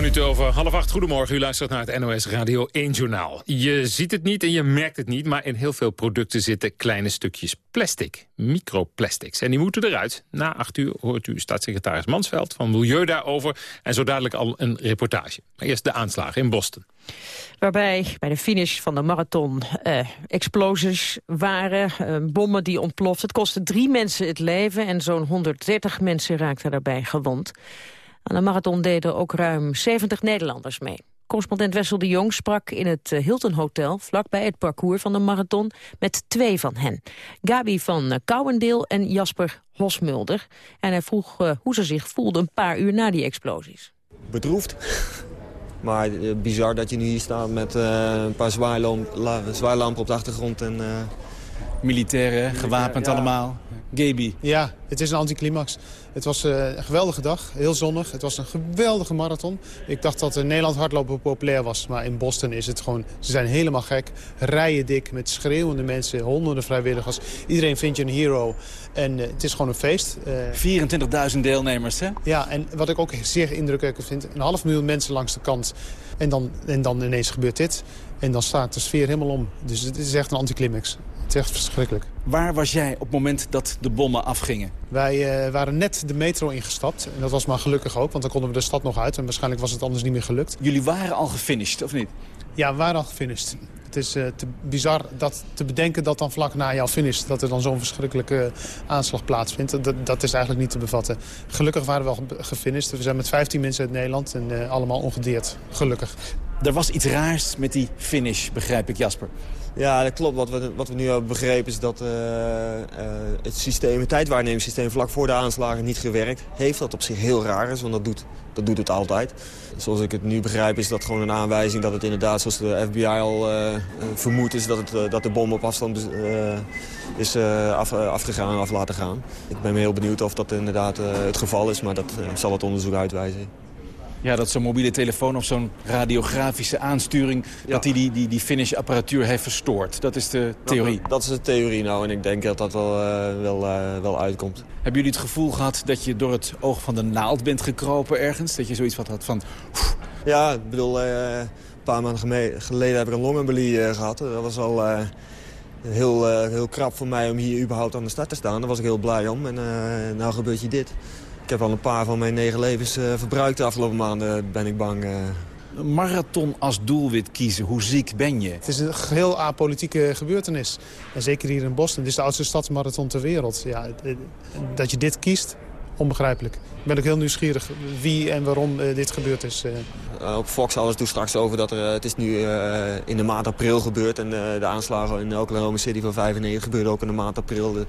Minuten over half acht. Goedemorgen, u luistert naar het NOS Radio 1 Journaal. Je ziet het niet en je merkt het niet, maar in heel veel producten zitten kleine stukjes plastic. Microplastics. En die moeten eruit. Na acht uur hoort u staatssecretaris Mansveld van Milieu daarover. En zo dadelijk al een reportage. Maar eerst de aanslagen in Boston. Waarbij bij de finish van de marathon eh, explosies waren, eh, bommen die ontploften. Het kostte drie mensen het leven en zo'n 130 mensen raakten daarbij gewond. Aan de marathon deden ook ruim 70 Nederlanders mee. Correspondent Wessel de Jong sprak in het eh, Hilton Hotel... vlakbij het parcours van de marathon met twee van hen. Gabi van eh, Kouwendeel en Jasper Hosmulder. En hij vroeg uh, hoe ze zich voelden een paar uur na die explosies. Bedroefd. Maar bizar dat je nu hier staat met uh, een paar zwaailampen op de achtergrond. En, Militairen, gewapend ja. allemaal. Gaby. Ja, het is een anticlimax. Het was uh, een geweldige dag, heel zonnig. Het was een geweldige marathon. Ik dacht dat in Nederland hardlopen populair was. Maar in Boston is het gewoon, ze zijn helemaal gek. Rijen dik met schreeuwende mensen, honderden vrijwilligers. Iedereen vindt je een hero. En uh, het is gewoon een feest. Uh, 24.000 deelnemers, hè? Ja, en wat ik ook zeer indrukwekkend vind... een half miljoen mensen langs de kant. En dan, en dan ineens gebeurt dit. En dan staat de sfeer helemaal om. Dus het is echt een anticlimax. Het is echt verschrikkelijk. Waar was jij op het moment dat de bommen afgingen? Wij uh, waren net de metro ingestapt. En dat was maar gelukkig ook, want dan konden we de stad nog uit. En waarschijnlijk was het anders niet meer gelukt. Jullie waren al gefinished, of niet? Ja, we waren al gefinished. Het is uh, te bizar dat, te bedenken dat dan vlak na jouw finish... dat er dan zo'n verschrikkelijke aanslag plaatsvindt. Dat, dat is eigenlijk niet te bevatten. Gelukkig waren we wel gefinished. We zijn met 15 mensen uit Nederland en uh, allemaal ongedeerd. Gelukkig. Er was iets raars met die finish, begrijp ik, Jasper. Ja, dat klopt. Wat we, wat we nu hebben begrepen is dat uh, uh, het systeem, het tijdwaarnemingssysteem vlak voor de aanslagen niet gewerkt heeft. Dat op zich heel raar is, want dat doet, dat doet het altijd. Zoals ik het nu begrijp is dat gewoon een aanwijzing dat het inderdaad, zoals de FBI al uh, vermoedt, is dat, het, dat de bom op afstand is af, afgegaan af laten gaan. Ik ben heel benieuwd of dat inderdaad het geval is, maar dat zal het onderzoek uitwijzen. Ja, dat zo'n mobiele telefoon of zo'n radiografische aansturing... dat die, die, die, die finishapparatuur heeft verstoord. Dat is de theorie. Dat, dat, is de theorie nou en ik denk dat dat wel, uh, wel, uh, wel uitkomt. Hebben jullie het gevoel gehad dat je door het oog van de naald bent gekropen ergens? Dat je zoiets wat had van... Ja, ik bedoel, uh, een paar maanden geleden heb ik een longembolie gehad. Dat was al heel, heel krap voor mij om hier überhaupt aan de start te staan. Daar was ik heel blij om en nou gebeurt je dit. Ik heb al een paar van mijn negen levens uh, verbruikt de afgelopen maanden, ben ik bang. Uh. Een marathon als doelwit kiezen, hoe ziek ben je? Het is een geheel apolitieke gebeurtenis. En zeker hier in Boston, dit is de oudste stadsmarathon ter wereld. Ja, dat je dit kiest, onbegrijpelijk. Ik ben ook heel nieuwsgierig wie en waarom uh, dit gebeurd is. Uh. op Fox alles toen straks over dat er, het is nu uh, in de maand april gebeurd. En de aanslagen in Oklahoma City van 95 gebeurden ook in de maand april.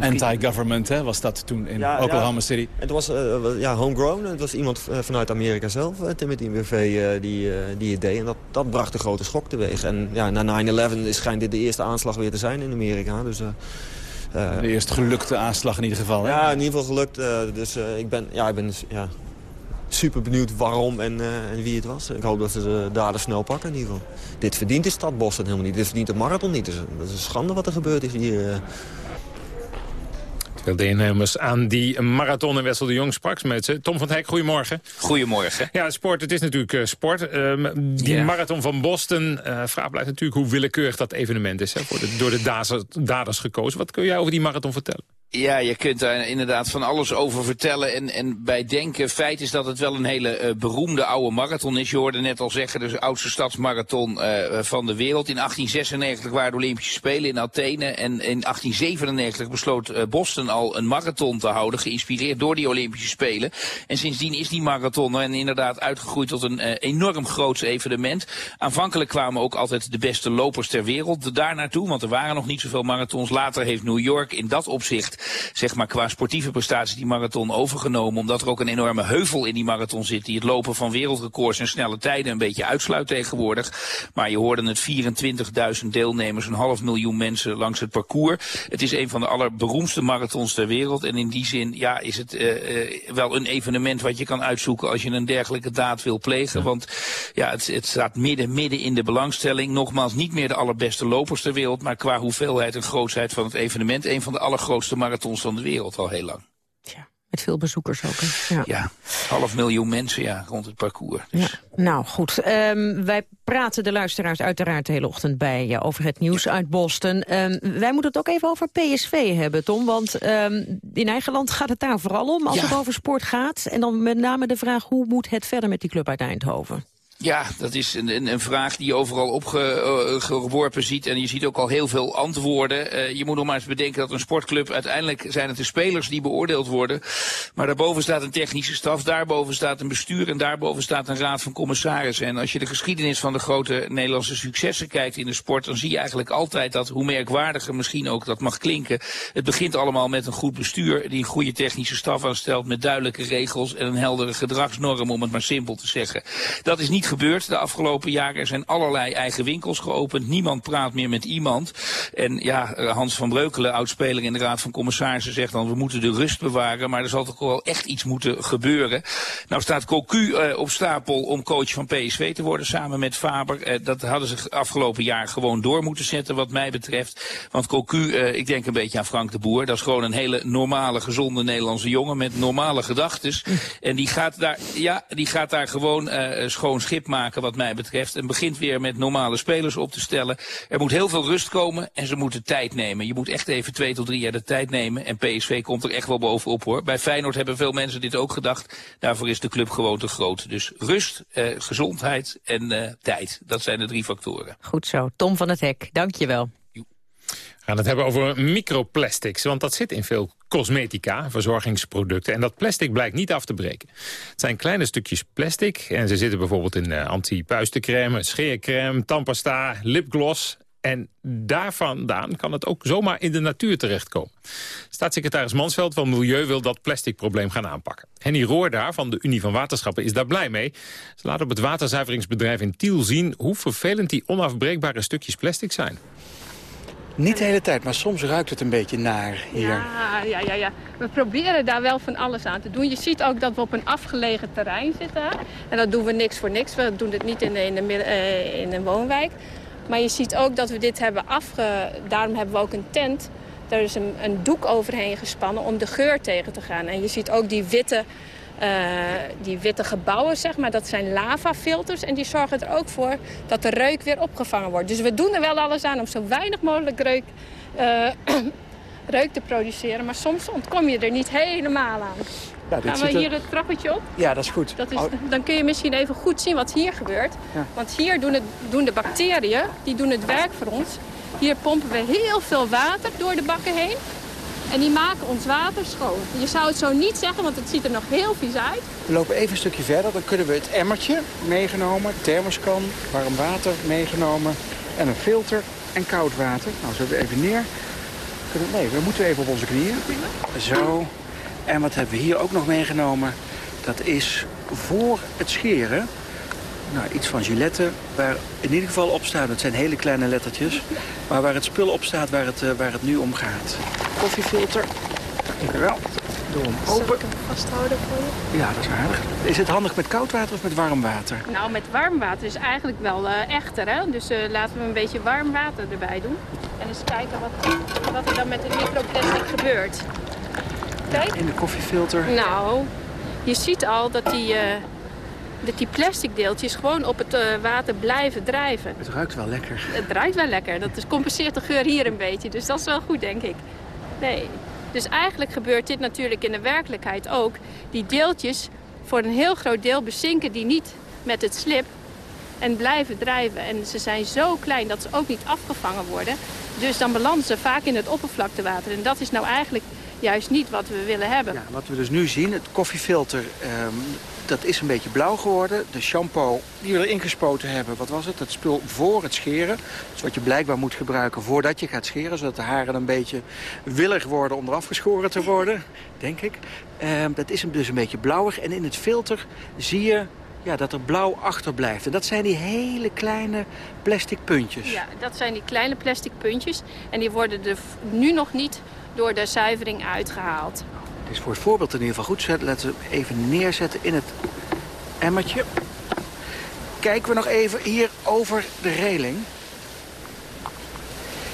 Anti-government was dat toen in ja, Oklahoma City. Het was uh, ja, homegrown. Het was iemand vanuit Amerika zelf, Timothy McVeigh, die, die het deed. En dat, dat bracht een grote schok teweeg. En ja, na 9-11 schijnt dit de eerste aanslag weer te zijn in Amerika. Dus, de eerste gelukte aanslag in ieder geval. Hè? Ja, in ieder geval gelukt. dus ik ben, ja, ik ben ja, super benieuwd waarom en, en wie het was. Ik hoop dat ze de dader snel pakken in ieder geval. Dit verdient de stad Boston helemaal niet. Dit verdient de marathon niet. Dus, dat is een schande wat er gebeurd is hier. Veel deelnemers aan die marathon en Wessel de Jong sprak met ze. Tom van Hek, goedemorgen. Goedemorgen. Ja, sport, het is natuurlijk uh, sport. Uh, die marathon van Boston, uh, vraag blijft natuurlijk hoe willekeurig dat evenement is. Hè, voor de, door de daders, daders gekozen. Wat kun jij over die marathon vertellen? Ja, je kunt daar inderdaad van alles over vertellen. En, en bij denken, feit is dat het wel een hele uh, beroemde oude marathon is. Je hoorde net al zeggen, de oudste stadsmarathon uh, van de wereld. In 1896 waren de Olympische Spelen in Athene. En in 1897 besloot uh, Boston al een marathon te houden, geïnspireerd door die Olympische Spelen. En sindsdien is die marathon en inderdaad uitgegroeid tot een enorm groot evenement. Aanvankelijk kwamen ook altijd de beste lopers ter wereld daar naartoe, want er waren nog niet zoveel marathons. Later heeft New York in dat opzicht zeg maar qua sportieve prestatie die marathon overgenomen. Omdat er ook een enorme heuvel in die marathon zit. Die het lopen van wereldrecords en snelle tijden een beetje uitsluit tegenwoordig. Maar je hoorde het 24.000 deelnemers, een half miljoen mensen langs het parcours. Het is een van de allerberoemdste marathons ter wereld. En in die zin ja, is het uh, uh, wel een evenement wat je kan uitzoeken als je een dergelijke daad wil plegen. Want ja, het, het staat midden, midden in de belangstelling. Nogmaals, niet meer de allerbeste lopers ter wereld. Maar qua hoeveelheid en grootsheid van het evenement. Een van de allergrootste marathons marathons van de wereld al heel lang. Tja, met veel bezoekers ook. Hè? Ja. ja. half miljoen mensen ja, rond het parcours. Dus. Ja. Nou goed, um, wij praten de luisteraars uiteraard de hele ochtend bij uh, over het nieuws uit Boston. Um, wij moeten het ook even over PSV hebben, Tom. Want um, in eigen land gaat het daar vooral om als ja. het over sport gaat. En dan met name de vraag hoe moet het verder met die club uit Eindhoven? Ja, dat is een, een, een, vraag die je overal opgeworpen uh, ziet. En je ziet ook al heel veel antwoorden. Uh, je moet nog maar eens bedenken dat een sportclub... uiteindelijk zijn het de spelers die beoordeeld worden. Maar daarboven staat een technische staf. Daarboven staat een bestuur. En daarboven staat een raad van commissarissen. En als je de geschiedenis van de grote Nederlandse successen kijkt in de sport... dan zie je eigenlijk altijd dat, hoe merkwaardiger misschien ook dat mag klinken... het begint allemaal met een goed bestuur... die een goede technische staf aanstelt... met duidelijke regels en een heldere gedragsnorm... om het maar simpel te zeggen. Dat is niet gebeurd de afgelopen jaren. Er zijn allerlei eigen winkels geopend. Niemand praat meer met iemand. En ja, Hans van Breukelen, oudspeler in de Raad van Commissarissen, zegt dan we moeten de rust bewaren. Maar er zal toch wel echt iets moeten gebeuren. Nou staat Cocu uh, op stapel om coach van PSV te worden samen met Faber. Uh, dat hadden ze afgelopen jaar gewoon door moeten zetten wat mij betreft. Want Cocu, uh, ik denk een beetje aan Frank de Boer. Dat is gewoon een hele normale, gezonde Nederlandse jongen met normale gedachtes. En die gaat daar, ja, die gaat daar gewoon schoon schip maken wat mij betreft. En begint weer met normale spelers op te stellen. Er moet heel veel rust komen en ze moeten tijd nemen. Je moet echt even twee tot drie jaar de tijd nemen. En PSV komt er echt wel bovenop hoor. Bij Feyenoord hebben veel mensen dit ook gedacht. Daarvoor is de club gewoon te groot. Dus rust, eh, gezondheid en eh, tijd. Dat zijn de drie factoren. Goed zo. Tom van het Hek, dank je wel. We gaan het hebben over microplastics, want dat zit in veel cosmetica, verzorgingsproducten. En dat plastic blijkt niet af te breken. Het zijn kleine stukjes plastic en ze zitten bijvoorbeeld in uh, anti-puistencrème, scheercrème, tandpasta, lipgloss en daar vandaan kan het ook zomaar in de natuur terechtkomen. Staatssecretaris Mansveld van Milieu wil dat plasticprobleem gaan aanpakken. Henny Roorda van de Unie van Waterschappen is daar blij mee. Ze laat op het waterzuiveringsbedrijf in Tiel zien... hoe vervelend die onafbreekbare stukjes plastic zijn. Niet de hele tijd, maar soms ruikt het een beetje naar hier. Ja, ja, ja, ja. We proberen daar wel van alles aan te doen. Je ziet ook dat we op een afgelegen terrein zitten. En dat doen we niks voor niks. We doen het niet in, de, in, de, eh, in een woonwijk. Maar je ziet ook dat we dit hebben afge... Daarom hebben we ook een tent. Daar is een, een doek overheen gespannen om de geur tegen te gaan. En je ziet ook die witte, uh, die witte gebouwen, zeg maar. Dat zijn lavafilters. En die zorgen er ook voor dat de reuk weer opgevangen wordt. Dus we doen er wel alles aan om zo weinig mogelijk reuk... Uh, reuk te produceren. Maar soms ontkom je er niet helemaal aan. Ja, Gaan we hier het trappetje op? Ja, dat is goed. Dat is, oh. Dan kun je misschien even goed zien wat hier gebeurt. Want hier doen, het, doen de bacteriën, die doen het werk voor ons. Hier pompen we heel veel water door de bakken heen. En die maken ons water schoon. Je zou het zo niet zeggen, want het ziet er nog heel vies uit. We lopen even een stukje verder. Dan kunnen we het emmertje meegenomen, thermoskan, warm water meegenomen... en een filter en koud water. Nou, zullen we even neer. Nee, we moeten even op onze knieën. Zo. En wat hebben we hier ook nog meegenomen? Dat is voor het scheren nou, iets van Gillette, waar in ieder geval op staat, het zijn hele kleine lettertjes, maar waar het spul op staat waar het, uh, waar het nu om gaat. Koffiefilter, dank u wel. Doe hem open. Zal ik hem vasthouden voor je? Ja, dat is aardig. Is het handig met koud water of met warm water? Nou, met warm water is eigenlijk wel uh, echter, hè? Dus uh, laten we een beetje warm water erbij doen. En eens kijken wat, wat er dan met het microplastic gebeurt. Kijk. In de koffiefilter. Nou, je ziet al dat die, uh, dat die plastic deeltjes gewoon op het uh, water blijven drijven. Het ruikt wel lekker. Het ruikt wel lekker. Dat is, compenseert de geur hier een beetje. Dus dat is wel goed, denk ik. Nee. Dus eigenlijk gebeurt dit natuurlijk in de werkelijkheid ook. Die deeltjes, voor een heel groot deel bezinken die niet met het slip en blijven drijven. En ze zijn zo klein dat ze ook niet afgevangen worden. Dus dan belanden ze vaak in het oppervlaktewater. En dat is nou eigenlijk juist niet wat we willen hebben. Ja, wat we dus nu zien, het koffiefilter, um, dat is een beetje blauw geworden. De shampoo die we erin gespoten hebben, wat was het? Het spul voor het scheren. Dus wat je blijkbaar moet gebruiken voordat je gaat scheren... zodat de haren een beetje willig worden om eraf geschoren te worden, denk ik. Um, dat is dus een beetje blauwig. En in het filter zie je ja, dat er blauw achterblijft. En dat zijn die hele kleine plastic puntjes. Ja, dat zijn die kleine plastic puntjes. En die worden er nu nog niet door de zuivering uitgehaald. Het is voor het voorbeeld in ieder geval goed. Laten we even neerzetten in het emmertje. Kijken we nog even hier over de reling.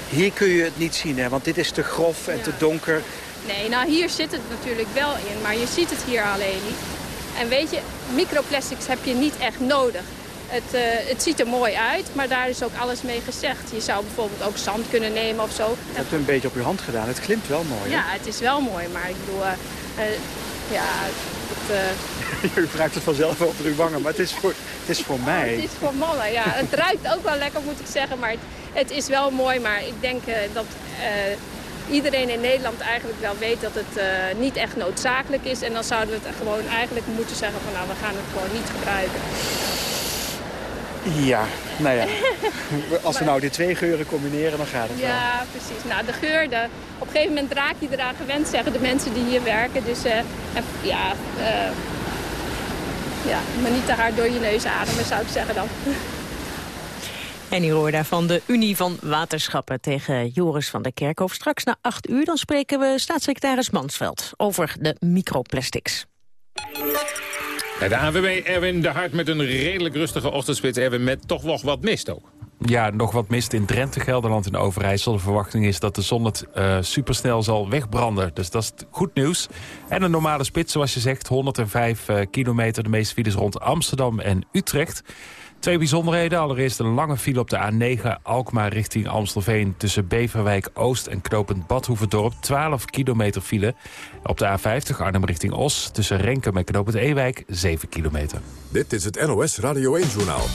Hier kun je het niet zien, hè, want dit is te grof en te donker. Nee, nou hier zit het natuurlijk wel in, maar je ziet het hier alleen niet. En weet je, microplastics heb je niet echt nodig. Het, uh, het ziet er mooi uit, maar daar is ook alles mee gezegd. Je zou bijvoorbeeld ook zand kunnen nemen of zo. Je hebt een beetje op je hand gedaan. Het glimt wel mooi. Ja, het is wel mooi, maar ik bedoel... Uh, ja, het, U vraagt het vanzelf over uw wangen, maar het is voor, het is voor mij. het is voor mannen, ja. Het ruikt ook wel lekker, moet ik zeggen, maar het, het is wel mooi. Maar ik denk dat iedereen in Nederland eigenlijk wel weet dat het uh, niet echt noodzakelijk is. En dan zouden we het gewoon eigenlijk moeten zeggen van nou, we gaan het gewoon niet gebruiken. Ja, nou ja. Als we nou die twee geuren combineren, dan gaat het ja, wel. Ja, precies. Nou, de geur, de, op een gegeven moment raak je eraan gewend, zeggen de mensen die hier werken. Dus uh, ja, uh, ja, maar niet te hard door je neus ademen, zou ik zeggen dan. En u hoort van de Unie van Waterschappen tegen Joris van der Kerkhof. Straks na acht uur dan spreken we staatssecretaris Mansveld over de microplastics. De AWB Erwin de Hart met een redelijk rustige ochtendspits. Erwin met toch nog wat mist ook. Ja, nog wat mist in Drenthe, Gelderland en Overijssel. De verwachting is dat de zon het uh, supersnel zal wegbranden. Dus dat is goed nieuws. En een normale spits, zoals je zegt, 105 uh, kilometer. De meeste files rond Amsterdam en Utrecht. Twee bijzonderheden. Allereerst een lange file op de A9 Alkmaar richting Amstelveen... tussen Beverwijk Oost en knooppunt Badhoevedorp. 12 kilometer file. Op de A50 Arnhem richting Os tussen Renkum en knooppunt Ewijk 7 kilometer. Dit is het NOS Radio 1-journaal.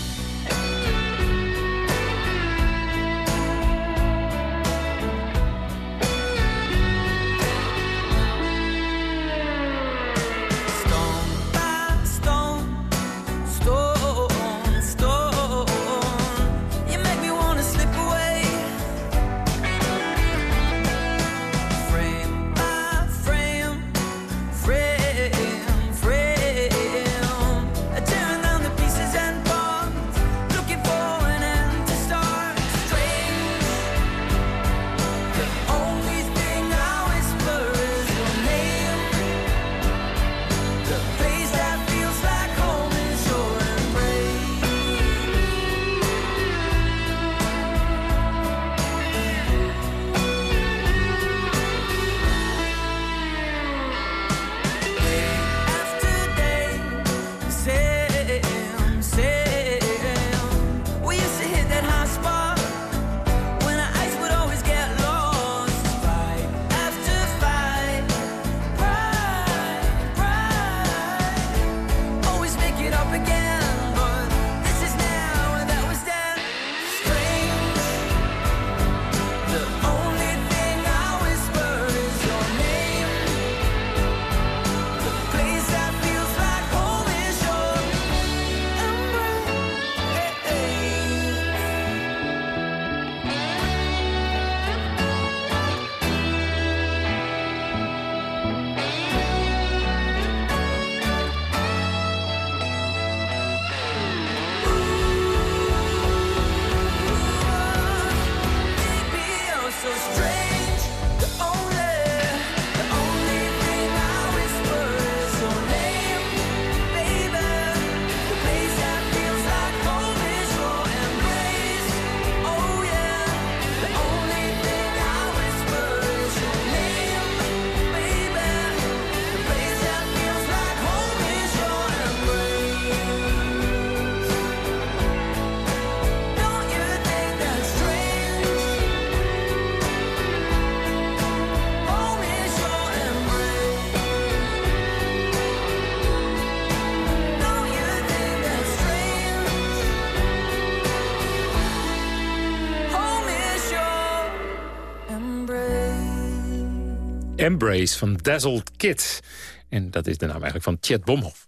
Embrace van Dazzled Kids. En dat is de naam eigenlijk van Chet Bomhoff.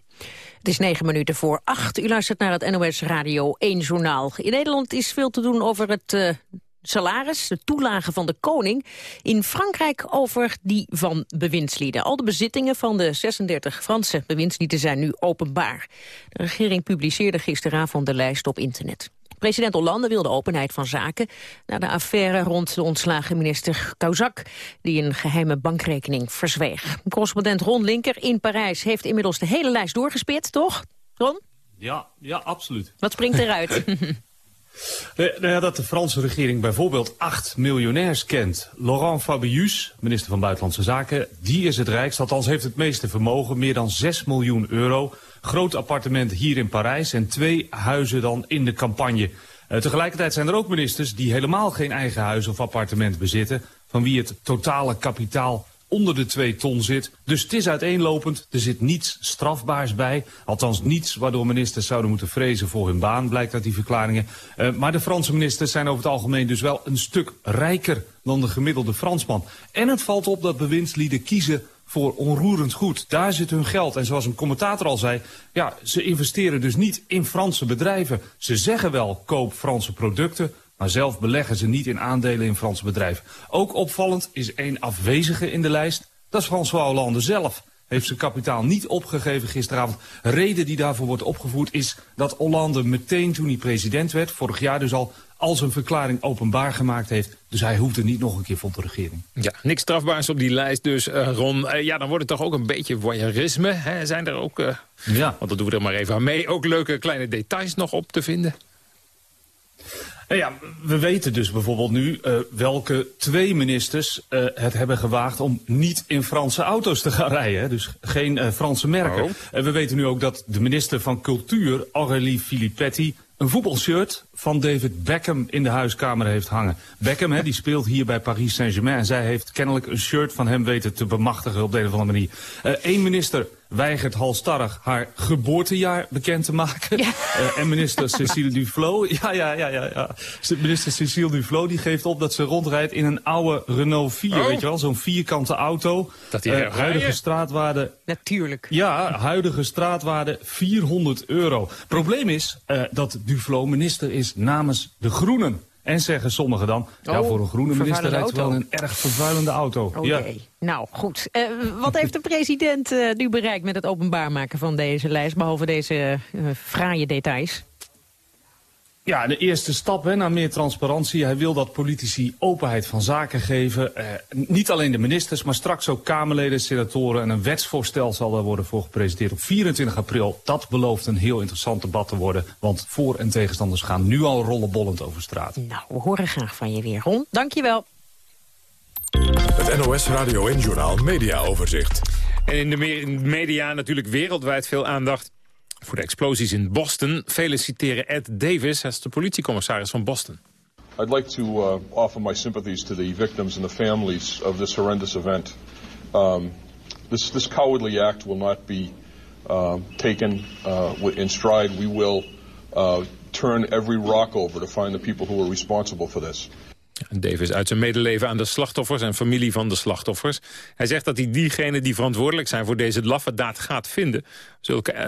Het is negen minuten voor acht. U luistert naar het NOS Radio 1 Journaal. In Nederland is veel te doen over het uh, salaris, de toelage van de koning. In Frankrijk over die van bewindslieden. Al de bezittingen van de 36 Franse bewindslieden zijn nu openbaar. De regering publiceerde gisteravond de lijst op internet. President Hollande wil de openheid van zaken... na de affaire rond de ontslagen minister Cauzak... die een geheime bankrekening verzweeg. Correspondent Ron Linker in Parijs heeft inmiddels de hele lijst doorgespit, toch? Ron? Ja, ja absoluut. Wat springt eruit? Nou ja, dat de Franse regering bijvoorbeeld acht miljonairs kent. Laurent Fabius, minister van Buitenlandse Zaken, die is het rijkst. Althans heeft het meeste vermogen, meer dan 6 miljoen euro. Groot appartement hier in Parijs en twee huizen dan in de campagne. Uh, tegelijkertijd zijn er ook ministers die helemaal geen eigen huis of appartement bezitten... van wie het totale kapitaal onder de 2 ton zit. Dus het is uiteenlopend, er zit niets strafbaars bij. Althans niets waardoor ministers zouden moeten vrezen voor hun baan, blijkt uit die verklaringen. Uh, maar de Franse ministers zijn over het algemeen dus wel een stuk rijker dan de gemiddelde Fransman. En het valt op dat bewindslieden kiezen voor onroerend goed. Daar zit hun geld. En zoals een commentator al zei, ja, ze investeren dus niet in Franse bedrijven. Ze zeggen wel, koop Franse producten, maar zelf beleggen ze niet in aandelen in Franse bedrijven. Ook opvallend is één afwezige in de lijst. Dat is François Hollande zelf. Heeft zijn kapitaal niet opgegeven gisteravond. Reden die daarvoor wordt opgevoerd is dat Hollande meteen toen hij president werd... vorig jaar dus al al zijn verklaring openbaar gemaakt heeft. Dus hij hoeft er niet nog een keer voor de regering. Ja, niks strafbaars op die lijst dus, uh, Ron. Uh, ja, dan wordt het toch ook een beetje voyeurisme. Hè? Zijn er ook, uh, ja. want dat doen we er maar even aan mee... ook leuke kleine details nog op te vinden? Nou ja, we weten dus bijvoorbeeld nu uh, welke twee ministers uh, het hebben gewaagd om niet in Franse auto's te gaan rijden. Dus geen uh, Franse merken. Oh. we weten nu ook dat de minister van Cultuur, Aurélie Filippetti, een voetbalshirt van David Beckham in de huiskamer heeft hangen. Beckham hè, die speelt hier bij Paris Saint-Germain en zij heeft kennelijk een shirt van hem weten te bemachtigen op de een of andere manier. Eén minister weigert halstarrig haar geboortejaar bekend te maken. Ja. Uh, en minister Cécile Duflo, ja, ja, ja, ja, ja. Minister Cécile Duflo die geeft op dat ze rondrijdt in een oude Renault 4, oh. weet je wel, zo'n vierkante auto. Dat die uh, huidige straatwaarde. Natuurlijk. Ja, huidige straatwaarde 400 euro. Probleem is uh, dat Duflo minister is namens de Groenen. En zeggen sommigen dan, oh, ja, voor een groene minister rijdt wel een erg vervuilende auto. Oké, ja. nou goed. Uh, wat heeft de president uh, nu bereikt met het openbaar maken van deze lijst, behalve deze uh, fraaie details? Ja, de eerste stap hè, naar meer transparantie. Hij wil dat politici openheid van zaken geven. Eh, niet alleen de ministers, maar straks ook Kamerleden, senatoren. En een wetsvoorstel zal daar worden voor gepresenteerd op 24 april. Dat belooft een heel interessant debat te worden. Want voor- en tegenstanders gaan nu al rollenbollend over straat. Nou, we horen graag van je weer, Ron. Dank je wel. Het NOS Radio en Journaal Media Overzicht. En in de media natuurlijk wereldwijd veel aandacht voor de explosies in Boston. Velen citeren Ed Davis als de politiecommissaris van Boston. I'd like to uh, offer my sympathies to the victims and the families of this horrendous event. Um, this, this cowardly act will not be uh, taken uh, in stride. We will uh, turn every rock over to find the people who are responsible for this. Davis uit zijn medeleven aan de slachtoffers en familie van de slachtoffers. Hij zegt dat hij diegenen die verantwoordelijk zijn voor deze laffe daad gaat vinden.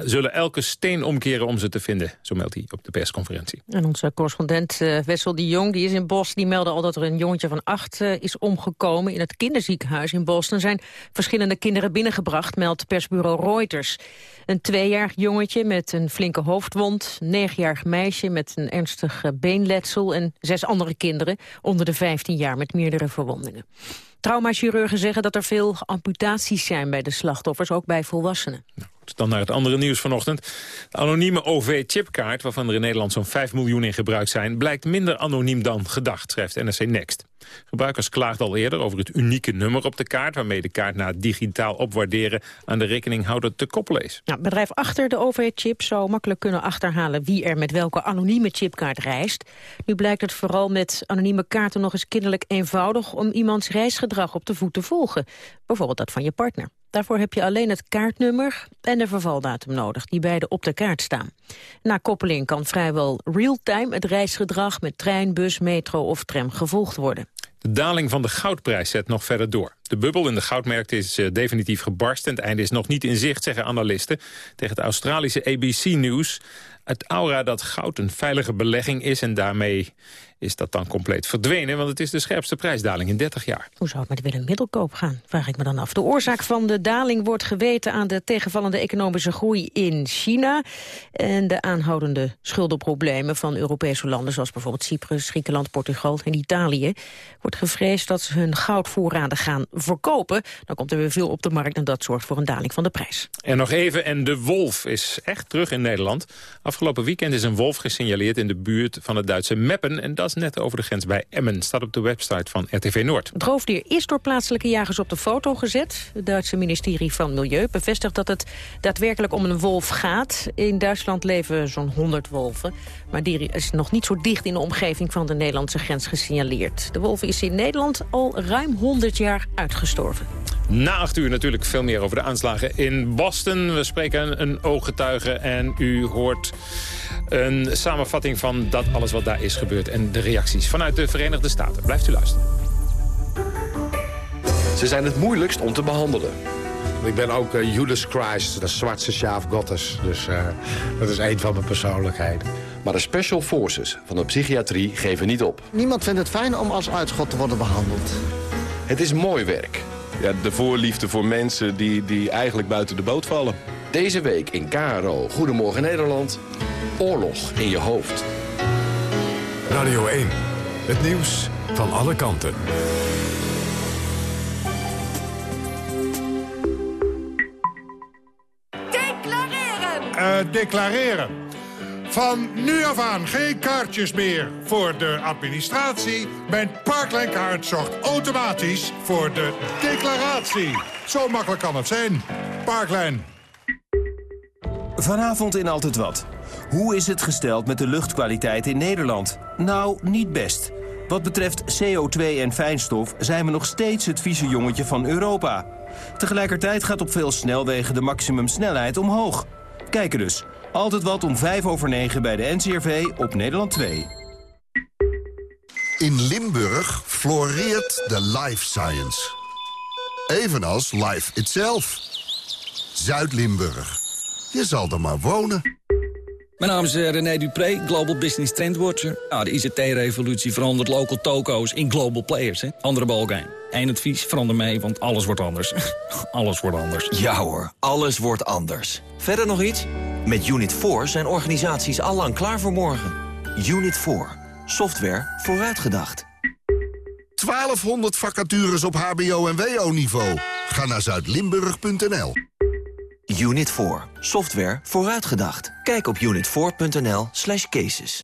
Zullen elke steen omkeren om ze te vinden, zo meldt hij op de persconferentie. En onze correspondent uh, Wessel de Jong, die is in Bos, die meldde al dat er een jongetje van acht uh, is omgekomen. In het kinderziekenhuis in Boston zijn verschillende kinderen binnengebracht, meldt persbureau Reuters. Een tweejarig jongetje met een flinke hoofdwond, een negenjarig meisje met een ernstig beenletsel en zes andere kinderen onder de 15 jaar met meerdere verwondingen. Traumachirurgen zeggen dat er veel amputaties zijn bij de slachtoffers, ook bij volwassenen. Dan naar het andere nieuws vanochtend. De anonieme OV-chipkaart, waarvan er in Nederland zo'n 5 miljoen in gebruik zijn... blijkt minder anoniem dan gedacht, schrijft NRC Next. Gebruikers klaagden al eerder over het unieke nummer op de kaart... waarmee de kaart na digitaal opwaarderen aan de rekeninghouder te koppelen is. Nou, het bedrijf achter de OV-chip zou makkelijk kunnen achterhalen... wie er met welke anonieme chipkaart reist. Nu blijkt het vooral met anonieme kaarten nog eens kinderlijk eenvoudig... om iemands reisgedrag op de voet te volgen. Bijvoorbeeld dat van je partner. Daarvoor heb je alleen het kaartnummer en de vervaldatum nodig, die beide op de kaart staan. Na koppeling kan vrijwel real-time het reisgedrag met trein, bus, metro of tram gevolgd worden. De daling van de goudprijs zet nog verder door. De bubbel in de goudmarkt is uh, definitief gebarsten. Het einde is nog niet in zicht, zeggen analisten. Tegen het Australische ABC News. Het aura dat goud een veilige belegging is... en daarmee is dat dan compleet verdwenen... want het is de scherpste prijsdaling in 30 jaar. Hoe zou het met Willem Middelkoop gaan, vraag ik me dan af. De oorzaak van de daling wordt geweten aan de tegenvallende economische groei in China... en de aanhoudende schuldenproblemen van Europese landen... zoals bijvoorbeeld Cyprus, Griekenland, Portugal en Italië. Wordt gevreesd dat ze hun goudvoorraden gaan verkopen. Dan komt er weer veel op de markt en dat zorgt voor een daling van de prijs. En nog even, en de wolf is echt terug in Nederland. Afgelopen weekend is een wolf gesignaleerd in de buurt van het Duitse Meppen... en dat net over de grens bij Emmen. Staat op de website van RTV Noord. Het roofdier is door plaatselijke jagers op de foto gezet. Het Duitse ministerie van Milieu bevestigt dat het daadwerkelijk om een wolf gaat. In Duitsland leven zo'n 100 wolven. Maar die is nog niet zo dicht in de omgeving van de Nederlandse grens gesignaleerd. De wolf is in Nederland al ruim 100 jaar uitgestorven. Na acht uur natuurlijk veel meer over de aanslagen in Boston. We spreken een ooggetuige en u hoort een samenvatting van dat alles wat daar is gebeurd... en de reacties vanuit de Verenigde Staten. Blijft u luisteren. Ze zijn het moeilijkst om te behandelen. Ik ben ook uh, Judas Christ, de zwartste sjaaf Gottes. Dus uh, dat is een van mijn persoonlijkheden. Maar de special forces van de psychiatrie geven niet op. Niemand vindt het fijn om als uitschot te worden behandeld. Het is mooi werk. Ja, de voorliefde voor mensen die, die eigenlijk buiten de boot vallen. Deze week in KRO Goedemorgen Nederland. Oorlog in je hoofd. Radio 1. Het nieuws van alle kanten. Declareren! Uh, declareren. Van nu af aan geen kaartjes meer voor de administratie. Mijn Parkline-kaart zorgt automatisch voor de declaratie. Zo makkelijk kan het zijn. Parkline. Vanavond in Altijd Wat. Hoe is het gesteld met de luchtkwaliteit in Nederland? Nou, niet best. Wat betreft CO2 en fijnstof zijn we nog steeds het vieze jongetje van Europa. Tegelijkertijd gaat op veel snelwegen de maximumsnelheid omhoog. Kijk er dus. Altijd wat om 5 over 9 bij de NCRV op Nederland 2. In Limburg floreert de life science. Evenals life itself. Zuid-Limburg. Je zal er maar wonen. Mijn naam is eh, René Dupré, Global Business Trendwatcher. Nou, de ICT-revolutie verandert local toko's in global players. Hè? Andere balkijn. Eén advies, verander mee, want alles wordt anders. alles wordt anders. Ja hoor, alles wordt anders. Verder nog iets? Met Unit 4 zijn organisaties allang klaar voor morgen. Unit 4. Software vooruitgedacht. 1200 vacatures op hbo- en wo-niveau. Ga naar zuidlimburg.nl. Unit 4. Software vooruitgedacht. Kijk op unit4.nl slash cases.